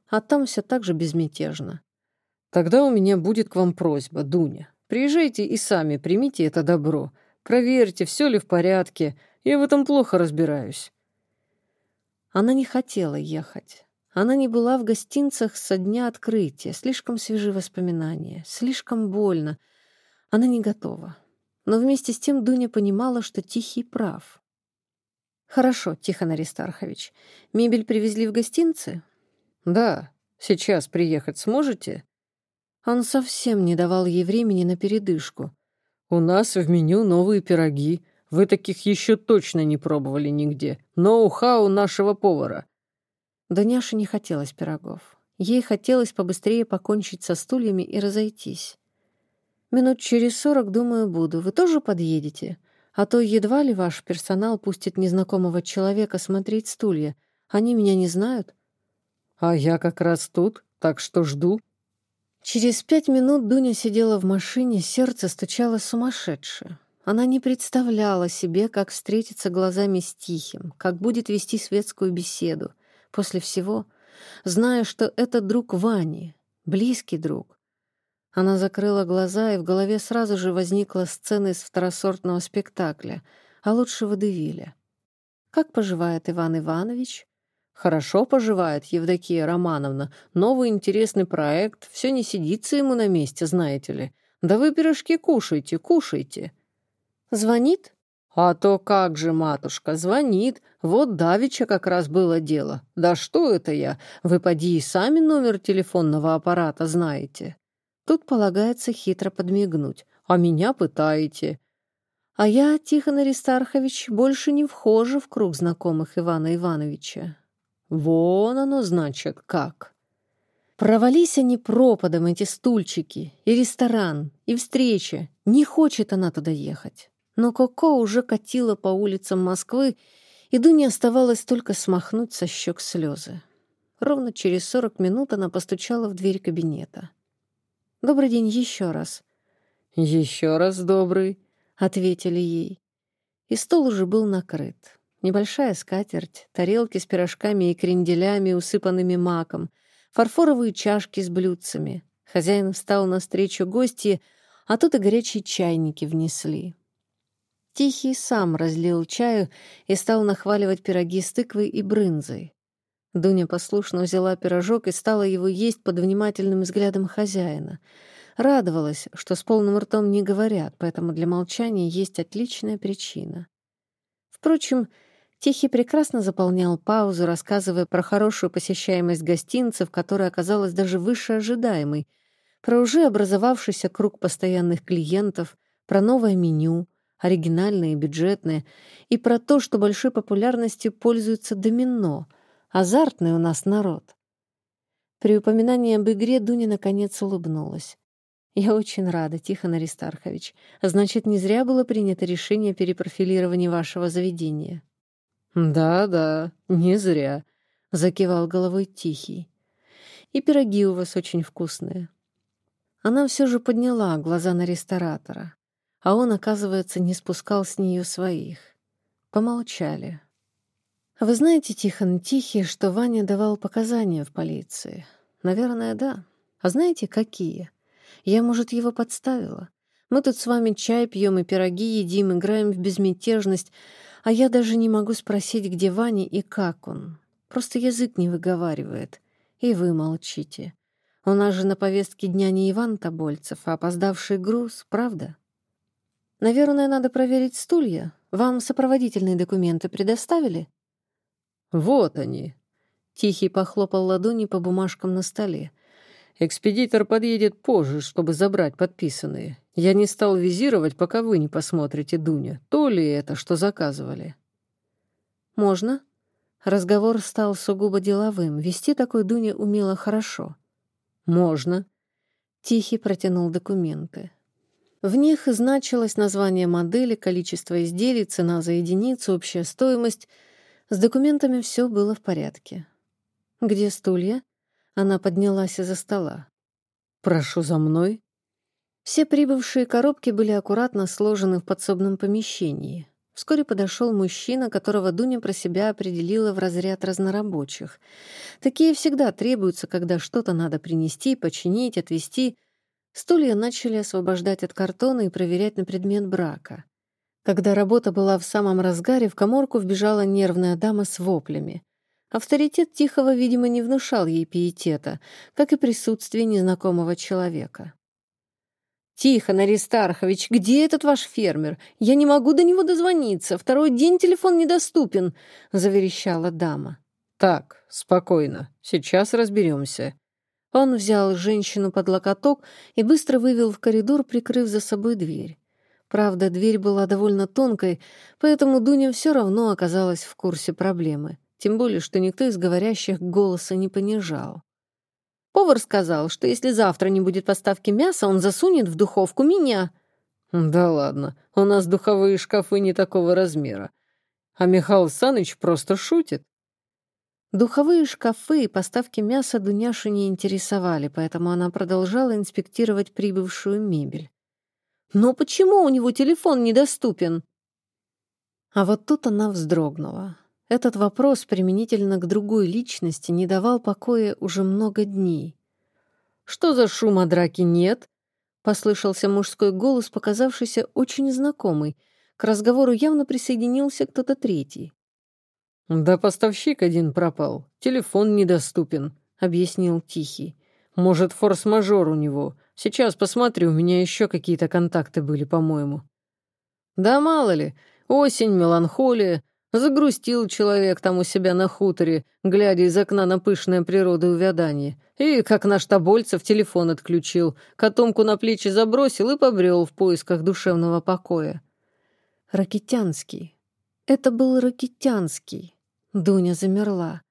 Speaker 1: А там все так же безмятежно. Тогда у меня будет к вам просьба, Дуня. Приезжайте и сами примите это добро. Проверьте, все ли в порядке. Я в этом плохо разбираюсь». Она не хотела ехать. Она не была в гостинцах со дня открытия. Слишком свежие воспоминания. Слишком больно. Она не готова. Но вместе с тем Дуня понимала, что Тихий прав. «Хорошо, Тихон Аристархович. Мебель привезли в гостинцы?» «Да. Сейчас приехать сможете?» Он совсем не давал ей времени на передышку. «У нас в меню новые пироги. Вы таких еще точно не пробовали нигде. Ноу-хау нашего повара». Дуняше не хотелось пирогов. Ей хотелось побыстрее покончить со стульями и разойтись. «Минут через сорок, думаю, буду. Вы тоже подъедете? А то едва ли ваш персонал пустит незнакомого человека смотреть стулья. Они меня не знают». «А я как раз тут, так что жду». Через пять минут Дуня сидела в машине, сердце стучало сумасшедше. Она не представляла себе, как встретиться глазами с Тихим, как будет вести светскую беседу. После всего,
Speaker 2: зная, что это друг Вани, близкий друг. Она закрыла глаза, и в голове сразу же возникла сцена из второсортного спектакля, а лучше водевиля. «Как поживает Иван Иванович?» «Хорошо поживает, Евдокия Романовна. Новый интересный проект. Все не сидится ему на месте, знаете ли. Да вы пирожки кушайте, кушайте». «Звонит?» «А то как же, матушка, звонит. Вот давеча как раз было дело. Да что это я? Вы поди и сами номер телефонного аппарата знаете». Тут полагается хитро подмигнуть. «А меня пытаете». А я, Тихон Аристархович, больше не вхожу в круг знакомых Ивана Ивановича. Вон оно, значит, как. Провались они пропадом, эти стульчики, и ресторан, и встреча. Не хочет она туда ехать. Но Коко уже катила по улицам Москвы, и Дуне оставалось только смахнуть со щек слезы. Ровно через сорок минут она постучала в дверь кабинета. «Добрый день еще раз».
Speaker 1: «Еще раз добрый», — ответили ей.
Speaker 2: И стол уже был накрыт. Небольшая скатерть, тарелки с пирожками и кренделями, усыпанными маком, фарфоровые чашки с блюдцами. Хозяин встал навстречу гости, а тут и горячие чайники внесли. Тихий сам разлил чаю и стал нахваливать пироги с тыквой и брынзой. Дуня послушно взяла пирожок и стала его есть под внимательным взглядом хозяина. Радовалась, что с полным ртом не говорят, поэтому для молчания есть отличная причина. Впрочем, Тихий прекрасно заполнял паузу, рассказывая про хорошую посещаемость гостинцев, которая оказалась даже выше ожидаемой, про уже образовавшийся круг постоянных клиентов, про новое меню, оригинальное и бюджетное, и про то, что большой популярностью пользуется домино — Азартный у нас народ. При упоминании об игре Дуня наконец улыбнулась. «Я очень рада, Тихон Аристархович. Значит, не зря было принято решение о перепрофилировании вашего заведения».
Speaker 1: «Да-да, не зря», — закивал головой Тихий.
Speaker 2: «И пироги у вас очень вкусные». Она все же подняла глаза на ресторатора, а он, оказывается, не спускал с нее своих. Помолчали. Вы знаете, Тихон, Тихий, что Ваня давал показания в полиции? Наверное, да. А знаете, какие? Я, может, его подставила. Мы тут с вами чай пьем и пироги едим, играем в безмятежность, а я даже не могу спросить, где Ваня и как он. Просто язык не выговаривает. И вы молчите. У нас же на повестке дня не Иван Тобольцев, а опоздавший груз, правда? Наверное, надо проверить стулья. Вам сопроводительные документы предоставили?
Speaker 1: «Вот они!» Тихий похлопал ладони по бумажкам на столе. «Экспедитор подъедет позже, чтобы забрать подписанные. Я не стал визировать, пока вы не посмотрите, Дуня. То ли это, что заказывали?»
Speaker 2: «Можно?» Разговор стал сугубо деловым. Вести такой Дуня умела хорошо.
Speaker 1: «Можно».
Speaker 2: Тихий протянул документы. В них значилось название модели, количество изделий, цена за единицу, общая стоимость — с документами все было в порядке. «Где стулья?» Она поднялась из-за стола.
Speaker 1: «Прошу за мной».
Speaker 2: Все прибывшие коробки были аккуратно сложены в подсобном помещении. Вскоре подошел мужчина, которого Дуня про себя определила в разряд разнорабочих. Такие всегда требуются, когда что-то надо принести, починить, отвезти. Стулья начали освобождать от картона и проверять на предмет брака. Когда работа была в самом разгаре, в коморку вбежала нервная дама с воплями. Авторитет Тихого, видимо, не внушал ей пиетета, как и присутствие незнакомого человека. «Тихон Аристархович, где этот ваш фермер? Я не могу до него дозвониться. Второй день телефон недоступен», — заверещала дама.
Speaker 1: «Так, спокойно. Сейчас разберемся».
Speaker 2: Он взял женщину под локоток и быстро вывел в коридор, прикрыв за собой дверь. Правда, дверь была довольно тонкой, поэтому Дуня все равно оказалась в курсе проблемы. Тем более, что никто из говорящих голоса не понижал. Повар сказал, что если завтра не будет поставки мяса, он засунет в духовку меня.
Speaker 1: Да ладно, у нас духовые шкафы не такого размера. А Михаил Саныч просто шутит.
Speaker 2: Духовые шкафы и поставки мяса Дуняшу не интересовали, поэтому она продолжала инспектировать прибывшую мебель. Но почему у него телефон недоступен? А вот тут она вздрогнула. Этот вопрос применительно к другой личности не давал покоя уже много дней.
Speaker 1: «Что за шум, а драки нет?» — послышался мужской голос, показавшийся очень знакомый. К разговору явно присоединился кто-то третий. «Да поставщик один пропал, телефон недоступен», — объяснил Тихий. «Может, форс-мажор у него. Сейчас посмотрю, у меня еще какие-то контакты были, по-моему». «Да мало ли, осень, меланхолия. Загрустил человек там у себя на хуторе, глядя из окна на пышное природы увядание. И, как наш Тобольцев, телефон отключил, котомку на плечи забросил и побрел в поисках душевного покоя.
Speaker 2: Ракитянский. Это был Ракитянский. Дуня замерла.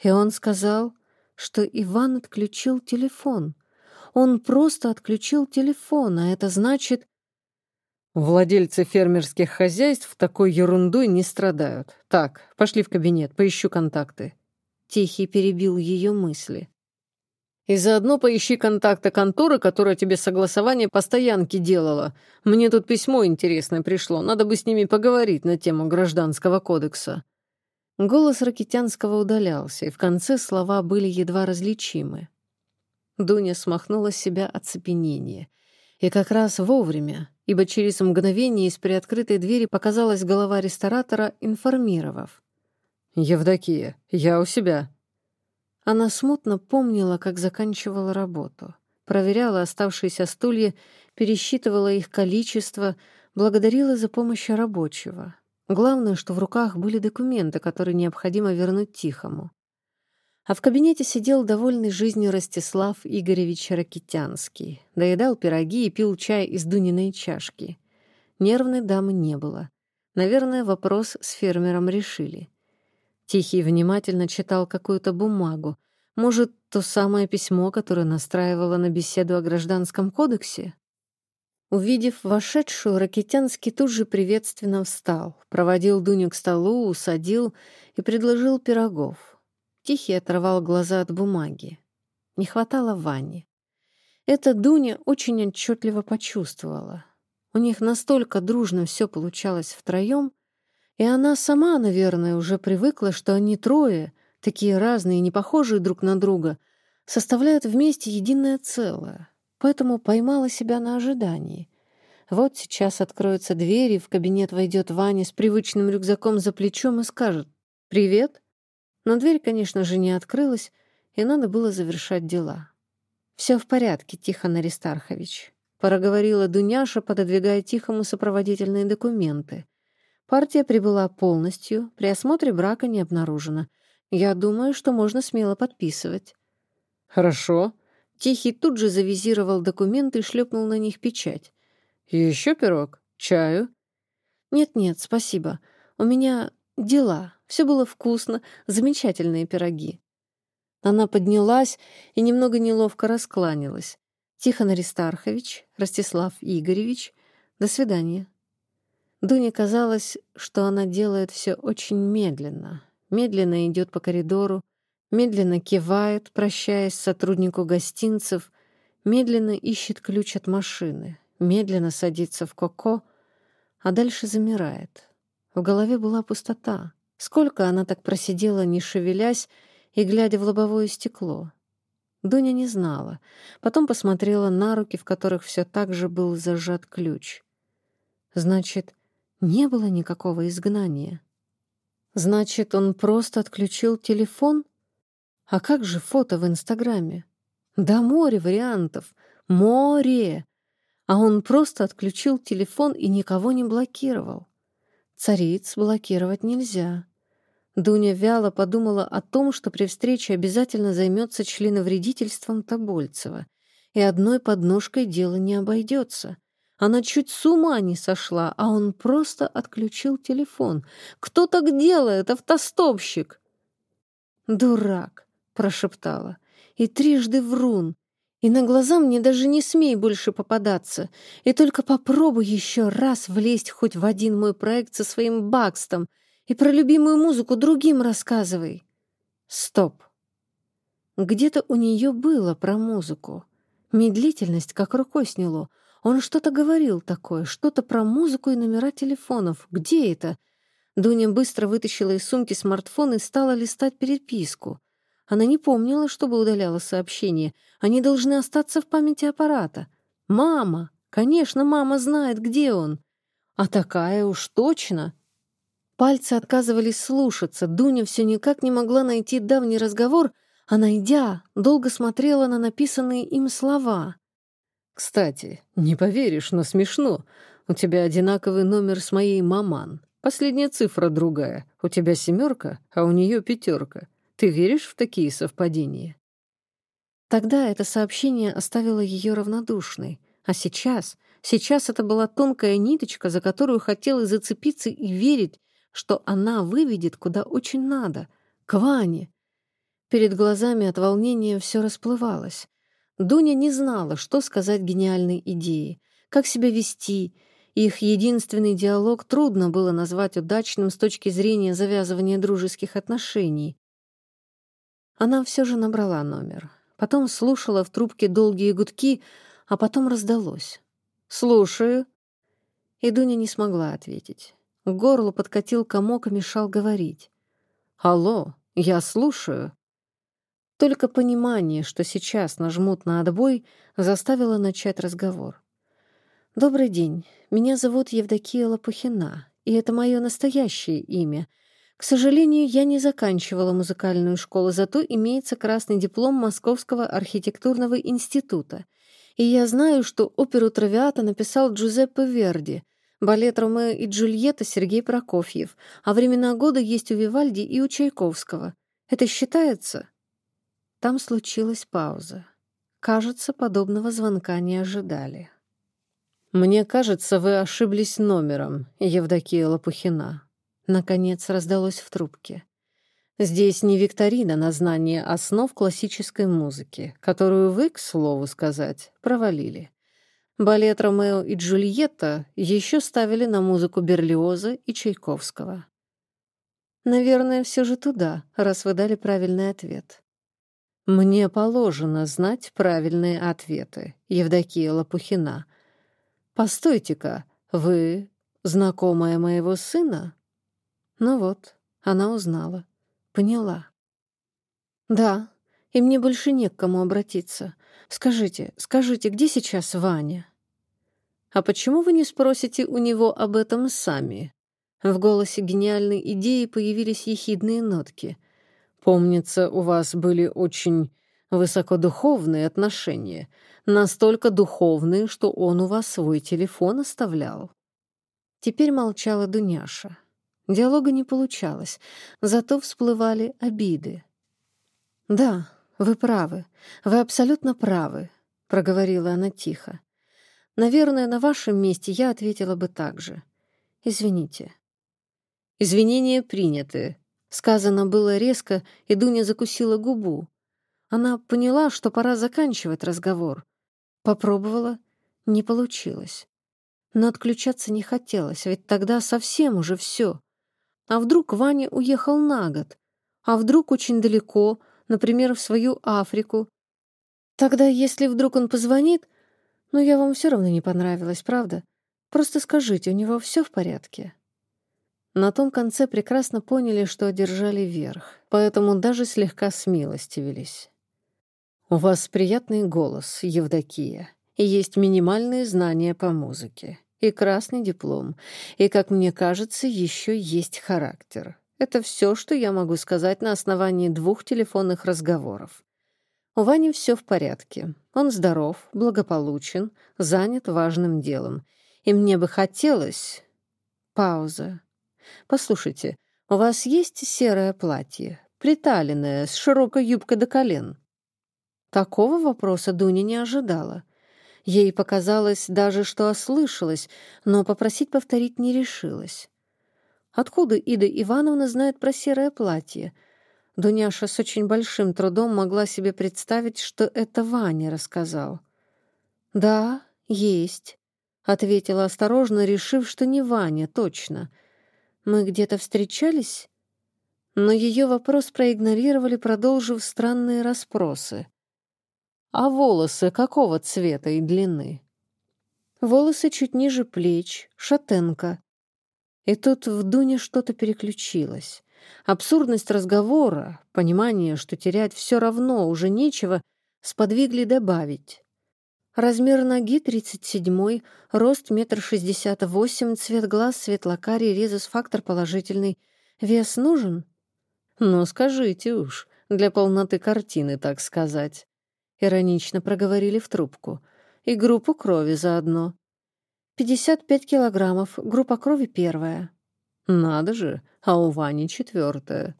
Speaker 2: И он сказал, что Иван отключил телефон. Он просто отключил телефон, а это значит...
Speaker 1: Владельцы фермерских хозяйств такой ерундой не страдают. Так, пошли в кабинет, поищу контакты.
Speaker 2: Тихий перебил ее мысли.
Speaker 1: И заодно поищи контакты конторы, которая тебе согласование по стоянке делала. Мне тут письмо интересное пришло, надо бы с ними поговорить на тему гражданского кодекса».
Speaker 2: Голос Ракитянского удалялся, и в конце слова были едва различимы. Дуня смахнула с себя оцепенение. И как раз вовремя, ибо через мгновение из приоткрытой двери показалась голова ресторатора, информировав.
Speaker 1: «Евдокия, я у себя.
Speaker 2: Она смутно помнила, как заканчивала работу. Проверяла оставшиеся стулья, пересчитывала их количество, благодарила за помощь рабочего. Главное, что в руках были документы, которые необходимо вернуть Тихому. А в кабинете сидел довольный жизнью Ростислав Игоревич Ракитянский. Доедал пироги и пил чай из Дуниной чашки. Нервной дамы не было. Наверное, вопрос с фермером решили. Тихий внимательно читал какую-то бумагу. Может, то самое письмо, которое настраивало на беседу о гражданском кодексе? Увидев вошедшую, Ракитянский тут же приветственно встал, проводил Дуню к столу, усадил и предложил пирогов. Тихий оторвал глаза от бумаги. Не хватало Вани. Это Дуня очень отчетливо почувствовала. У них настолько дружно все получалось втроем, и она сама, наверное, уже привыкла, что они трое, такие разные не похожие друг на друга, составляют вместе единое целое. Поэтому поймала себя на ожидании. Вот сейчас откроются двери, в кабинет войдет Ваня с привычным рюкзаком за плечом и скажет «Привет». Но дверь, конечно же, не открылась, и надо было завершать дела. «Все в порядке, Тихон Аристархович», — проговорила Дуняша, пододвигая Тихому сопроводительные документы. Партия прибыла полностью, при осмотре брака не обнаружено. Я думаю, что можно смело подписывать».
Speaker 1: «Хорошо».
Speaker 2: Тихий тут же завизировал документы и шлепнул на них печать.
Speaker 1: еще пирог? Чаю?»
Speaker 2: «Нет-нет, спасибо. У меня дела. Все было вкусно, замечательные пироги». Она поднялась и немного неловко раскланялась. «Тихон Аристархович, Ростислав Игоревич, до свидания». Дуне казалось, что она делает все очень медленно. Медленно идет по коридору, медленно кивает, прощаясь сотруднику гостинцев, медленно ищет ключ от машины, медленно садится в коко, а дальше замирает. В голове была пустота. Сколько она так просидела, не шевелясь и глядя в лобовое стекло. Дуня не знала. Потом посмотрела на руки, в которых все так же был зажат ключ. Значит, не было никакого изгнания. Значит, он просто отключил телефон? А как же фото в Инстаграме? Да море вариантов. Море! А он просто отключил телефон и никого не блокировал. Цариц блокировать нельзя. Дуня вяло подумала о том, что при встрече обязательно займется членовредительством Тобольцева, и одной подножкой дело не обойдется. Она чуть с ума не сошла, а он просто отключил телефон. Кто так делает, автостопщик? «Дурак», — прошептала, — «и трижды врун. И на глаза мне даже не смей больше попадаться. И только попробуй еще раз влезть хоть в один мой проект со своим Бакстом и про любимую музыку другим рассказывай». Стоп. Где-то у нее было про музыку. Медлительность как рукой сняло — он что-то говорил такое, что-то про музыку и номера телефонов. Где это? Дуня быстро вытащила из сумки смартфон и стала листать переписку. Она не помнила, чтобы удаляла сообщения. Они должны остаться в памяти аппарата. «Мама! Конечно, мама знает, где он!» «А такая уж точно!» Пальцы отказывались слушаться. Дуня все никак не могла найти давний разговор, а найдя, долго смотрела на написанные им слова.
Speaker 1: «Кстати, не поверишь, но смешно. У тебя одинаковый номер с моей маман. Последняя цифра другая. У тебя семерка, а у нее пятерка. Ты веришь в такие совпадения?»
Speaker 2: Тогда это сообщение оставило ее равнодушной. А сейчас, сейчас это была тонкая ниточка, за которую хотелось зацепиться и верить, что она выведет куда очень надо, к Ване. Перед глазами от волнения все расплывалось. Дуня не знала, что сказать гениальной идее, как себя вести. Их единственный диалог трудно было назвать удачным с точки зрения завязывания дружеских отношений. Она все же набрала номер. Потом слушала в трубке долгие гудки, а потом раздалось. «Слушаю». И Дуня не смогла ответить. К горлу подкатил комок и мешал говорить. «Алло, я слушаю». Только понимание, что сейчас нажмут на отбой, заставило начать разговор. «Добрый день. Меня зовут Евдокия Лопухина, и это мое настоящее имя. К сожалению, я не заканчивала музыкальную школу, зато имеется красный диплом Московского архитектурного института. И я знаю, что оперу «Травиата» написал Джузеппе Верди, балет «Ромео и Джульетта» Сергей Прокофьев, а времена года есть у Вивальди и у Чайковского. Это считается?» Там случилась пауза. Кажется, подобного звонка не ожидали.
Speaker 1: «Мне кажется, вы ошиблись номером, Евдокия Лопухина». Наконец раздалось в трубке. «Здесь не викторина на знание основ классической музыки, которую вы, к слову сказать, провалили. Балет «Ромео и Джульетта» еще ставили на музыку Берлиоза и Чайковского. Наверное, все же туда, раз вы дали правильный ответ. «Мне положено знать правильные ответы, Евдокия Лопухина. Постойте-ка, вы знакомая моего сына?» Ну вот, она узнала, поняла. «Да, и мне больше не к кому обратиться. Скажите, скажите, где сейчас Ваня?» «А почему вы не спросите у него об этом сами?» В голосе гениальной идеи появились ехидные нотки — Помнится, у вас были очень высокодуховные отношения, настолько духовные, что он у вас свой телефон оставлял. Теперь молчала Дуняша. Диалога не получалось, зато всплывали обиды. «Да, вы правы, вы абсолютно правы», — проговорила она тихо. «Наверное, на вашем месте я ответила бы так же. Извините». «Извинения приняты», Сказано было резко, и Дуня закусила губу. Она поняла, что пора заканчивать разговор. Попробовала, не получилось. Но отключаться не хотелось, ведь тогда совсем уже все. А вдруг Ваня уехал на год? А вдруг очень далеко, например, в свою Африку? Тогда, если вдруг он позвонит... Но я вам все равно не понравилась, правда? Просто скажите, у него все в порядке?» На том конце прекрасно поняли, что одержали верх, поэтому даже слегка смилостивились. «У вас приятный голос, Евдокия, и есть минимальные знания по музыке, и красный диплом, и, как мне кажется, еще есть характер. Это все, что я могу сказать на основании двух телефонных разговоров. У Вани все в порядке. Он здоров, благополучен, занят важным делом. И мне бы хотелось... Пауза. Послушайте, у вас есть серое платье, приталенное, с широкой юбкой до колен?» Такого вопроса Дуня не ожидала. Ей показалось даже, что ослышалась, но попросить повторить не решилась. Откуда Ида Ивановна знает про серое платье? Дуняша с очень большим трудом могла себе представить, что это Ваня рассказал. «Да, есть», — ответила осторожно, решив, что не Ваня, точно — мы где-то встречались?» Но ее вопрос проигнорировали, продолжив странные расспросы. «А волосы какого цвета и длины?» «Волосы чуть ниже плеч, шатенка».
Speaker 2: И тут в Дуне что-то переключилось. Абсурдность разговора, понимание, что терять все равно уже нечего, сподвигли добавить. Размер ноги 37, рост метр шестьдесят восемь, цвет глаз светлокарий, резус-фактор положительный. Вес нужен? Ну, скажите уж, для полноты картины, так сказать. Иронично проговорили в трубку. И группу крови заодно. 55 килограммов, группа крови первая. Надо же, а у Вани четвертая.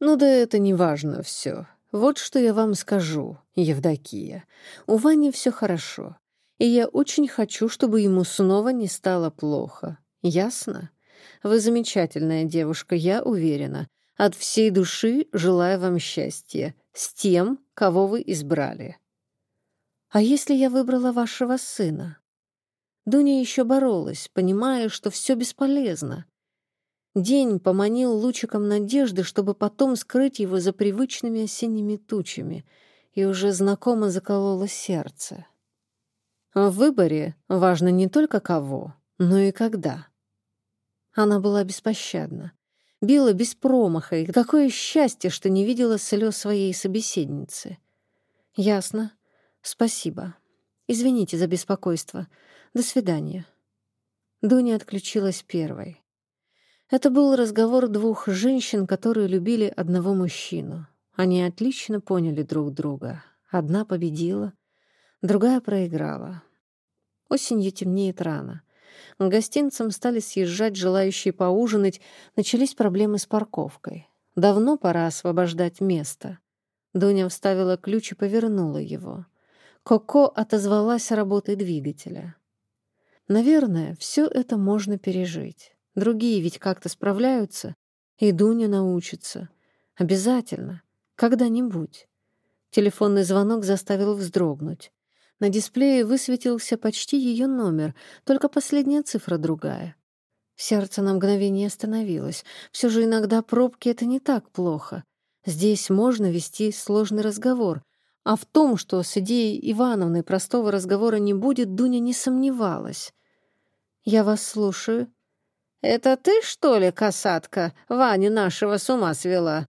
Speaker 2: Ну да это не важно все. Вот что я вам скажу, Евдокия. У Вани все хорошо, и я очень хочу, чтобы ему снова не стало плохо. Ясно? Вы замечательная девушка, я уверена. От всей души желаю вам счастья с тем, кого вы избрали. А если я выбрала вашего сына? Дуня еще боролась, понимая, что все бесполезно. День поманил лучиком надежды, чтобы потом скрыть его за привычными осенними тучами, и уже знакомо закололо сердце. В выборе важно не только кого, но и когда. Она была беспощадна. Била без промаха, и какое счастье, что не видела слез своей собеседницы. «Ясно. Спасибо. Извините за беспокойство. До свидания». Дуня отключилась первой. Это был разговор двух женщин, которые любили одного мужчину. Они отлично поняли друг друга. Одна победила, другая проиграла. Осенью темнеет рано. К гостинцам стали съезжать желающие поужинать, начались проблемы с парковкой. Давно пора освобождать место. Дуня вставила ключ и повернула его. Коко отозвалась работой двигателя. Наверное, все это можно пережить. Другие ведь как-то справляются. И Дуня научится. Обязательно. Когда-нибудь. Телефонный звонок заставил вздрогнуть. На дисплее высветился почти ее номер, только последняя цифра другая. Сердце на мгновение остановилось. Все же иногда пробки — это не так плохо. Здесь можно вести сложный разговор. А в том, что с идеей Ивановны простого разговора не будет, Дуня не сомневалась. «Я вас слушаю», «Это ты, что ли, касатка, Ваню нашего с ума свела?»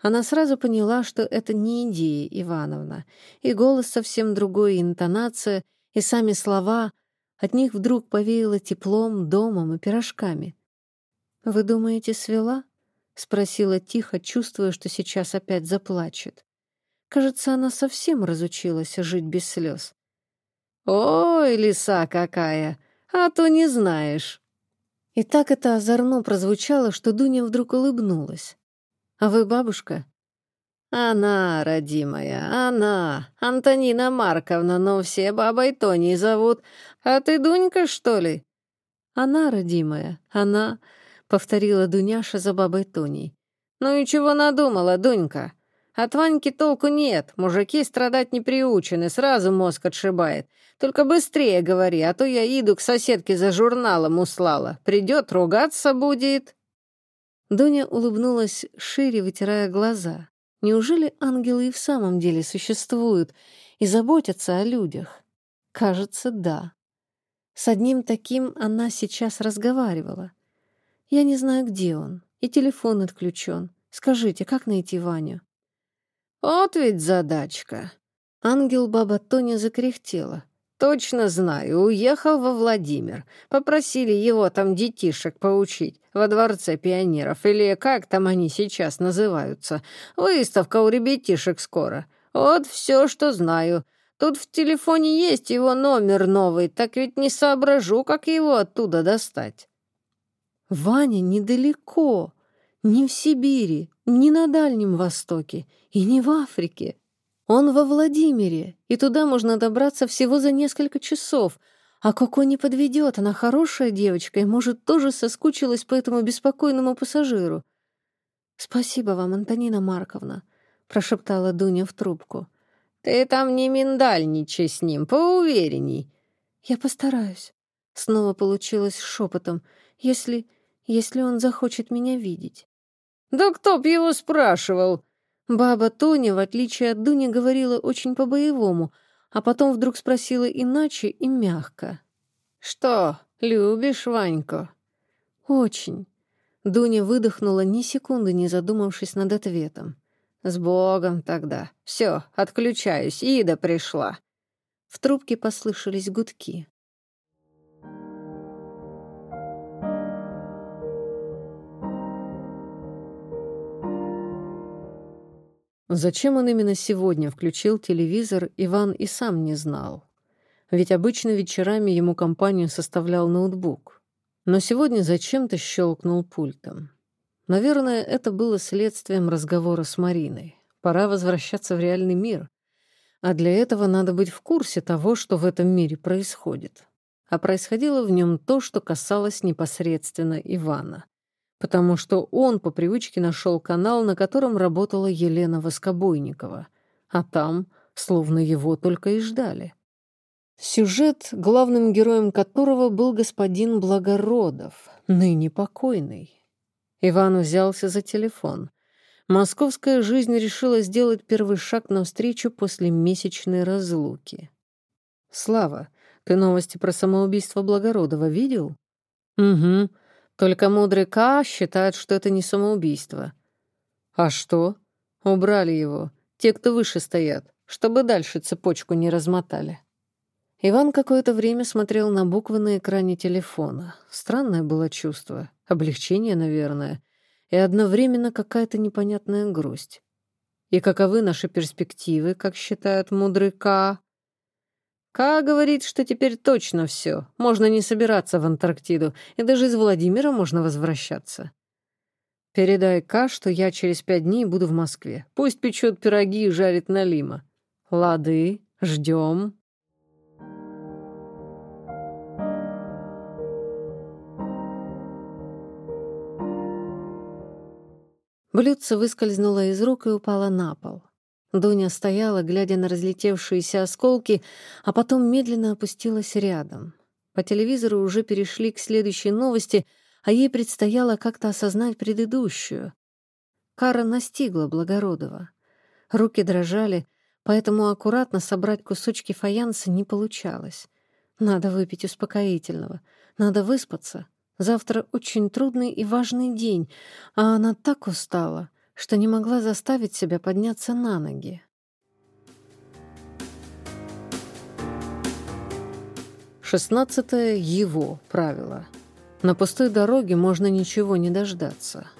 Speaker 2: Она сразу поняла, что это не идея Ивановна, и голос совсем другой, и интонация, и сами слова. От них вдруг повеяло теплом, домом и пирожками. «Вы думаете, свела?» — спросила тихо, чувствуя, что сейчас опять заплачет. Кажется, она совсем разучилась жить без слез. «Ой, лиса какая! А то не знаешь!» И так это озорно прозвучало, что Дуня вдруг улыбнулась. «А вы бабушка?» «Она, родимая, она, Антонина Марковна, но все бабой Тоней зовут. А ты Дунька, что ли?» «Она, родимая, она», — повторила Дуняша за бабой Тоней. «Ну и чего надумала, Дунька? От Ваньки толку нет, мужики страдать не приучены, сразу мозг отшибает. Только быстрее говори, а то я иду к соседке за журналом услала. Придет, ругаться будет». Дуня улыбнулась шире, вытирая глаза. Неужели ангелы и в самом деле существуют и заботятся о людях? Кажется, да. С одним таким она сейчас разговаривала. Я не знаю, где он, и телефон отключен. Скажите, как найти Ваню? «Вот ведь задачка!» Ангел баба Тоня закряхтела. «Точно знаю, уехал во Владимир. Попросили его там детишек поучить во Дворце пионеров, или как там они сейчас называются. Выставка у ребятишек скоро. Вот все, что знаю. Тут в телефоне есть его номер новый, так ведь не соображу, как его оттуда достать». «Ваня недалеко», не в Сибири, не на Дальнем Востоке и не в Африке. Он во Владимире, и туда можно добраться всего за несколько часов. А Коко не подведет, она хорошая девочка и, может, тоже соскучилась по этому беспокойному пассажиру. «Спасибо вам, Антонина Марковна», — прошептала Дуня в трубку. «Ты там не миндальничай с ним, поуверенней». «Я постараюсь», — снова получилось шепотом, «если... если он захочет меня видеть». «Да кто б его спрашивал?» Баба Тоня, в отличие от Дуни, говорила очень по-боевому, а потом вдруг спросила иначе и мягко. «Что, любишь Ваньку?» «Очень». Дуня выдохнула, ни секунды не задумавшись над ответом. «С Богом тогда. Все, отключаюсь. Ида пришла». В трубке послышались гудки.
Speaker 1: Зачем он именно сегодня включил телевизор, Иван и сам не знал. Ведь обычно вечерами ему компанию составлял ноутбук. Но сегодня зачем-то щелкнул пультом. Наверное, это было следствием разговора с Мариной. Пора возвращаться в реальный мир. А для этого надо быть в курсе того, что в этом мире происходит. А происходило в нем то, что касалось непосредственно Ивана потому что он по привычке нашел канал, на котором работала Елена Воскобойникова, а там словно его только и ждали. Сюжет, главным героем которого был господин Благородов, ныне покойный. Иван взялся за телефон. Московская жизнь решила сделать первый шаг навстречу после месячной разлуки. «Слава, ты новости про самоубийство Благородова видел?» «Угу. Только мудрый Ка считает, что это не самоубийство. А что? Убрали его. Те, кто выше стоят, чтобы дальше цепочку не размотали. Иван какое-то время смотрел на буквы на экране телефона. Странное было чувство. Облегчение, наверное. И одновременно какая-то непонятная грусть. И каковы наши перспективы, как считает мудрый Ка? Ка говорит, что теперь точно все. Можно не собираться в Антарктиду, и даже из Владимира можно возвращаться. Передай Ка, что я через пять дней буду в Москве. Пусть печет пироги и жарит налима. Лады, ждем.
Speaker 2: Блюдце выскользнуло из рук и упало на пол. Дуня стояла, глядя на разлетевшиеся осколки, а потом медленно опустилась рядом. По телевизору уже перешли к следующей новости, а ей предстояло как-то осознать предыдущую. Кара настигла Благородова. Руки дрожали, поэтому аккуратно собрать кусочки фаянса не получалось. Надо выпить успокоительного, надо выспаться. Завтра очень трудный и важный день, а она так устала — что не могла заставить себя подняться на ноги.
Speaker 1: Шестнадцатое — его правило. На пустой дороге можно ничего не дождаться —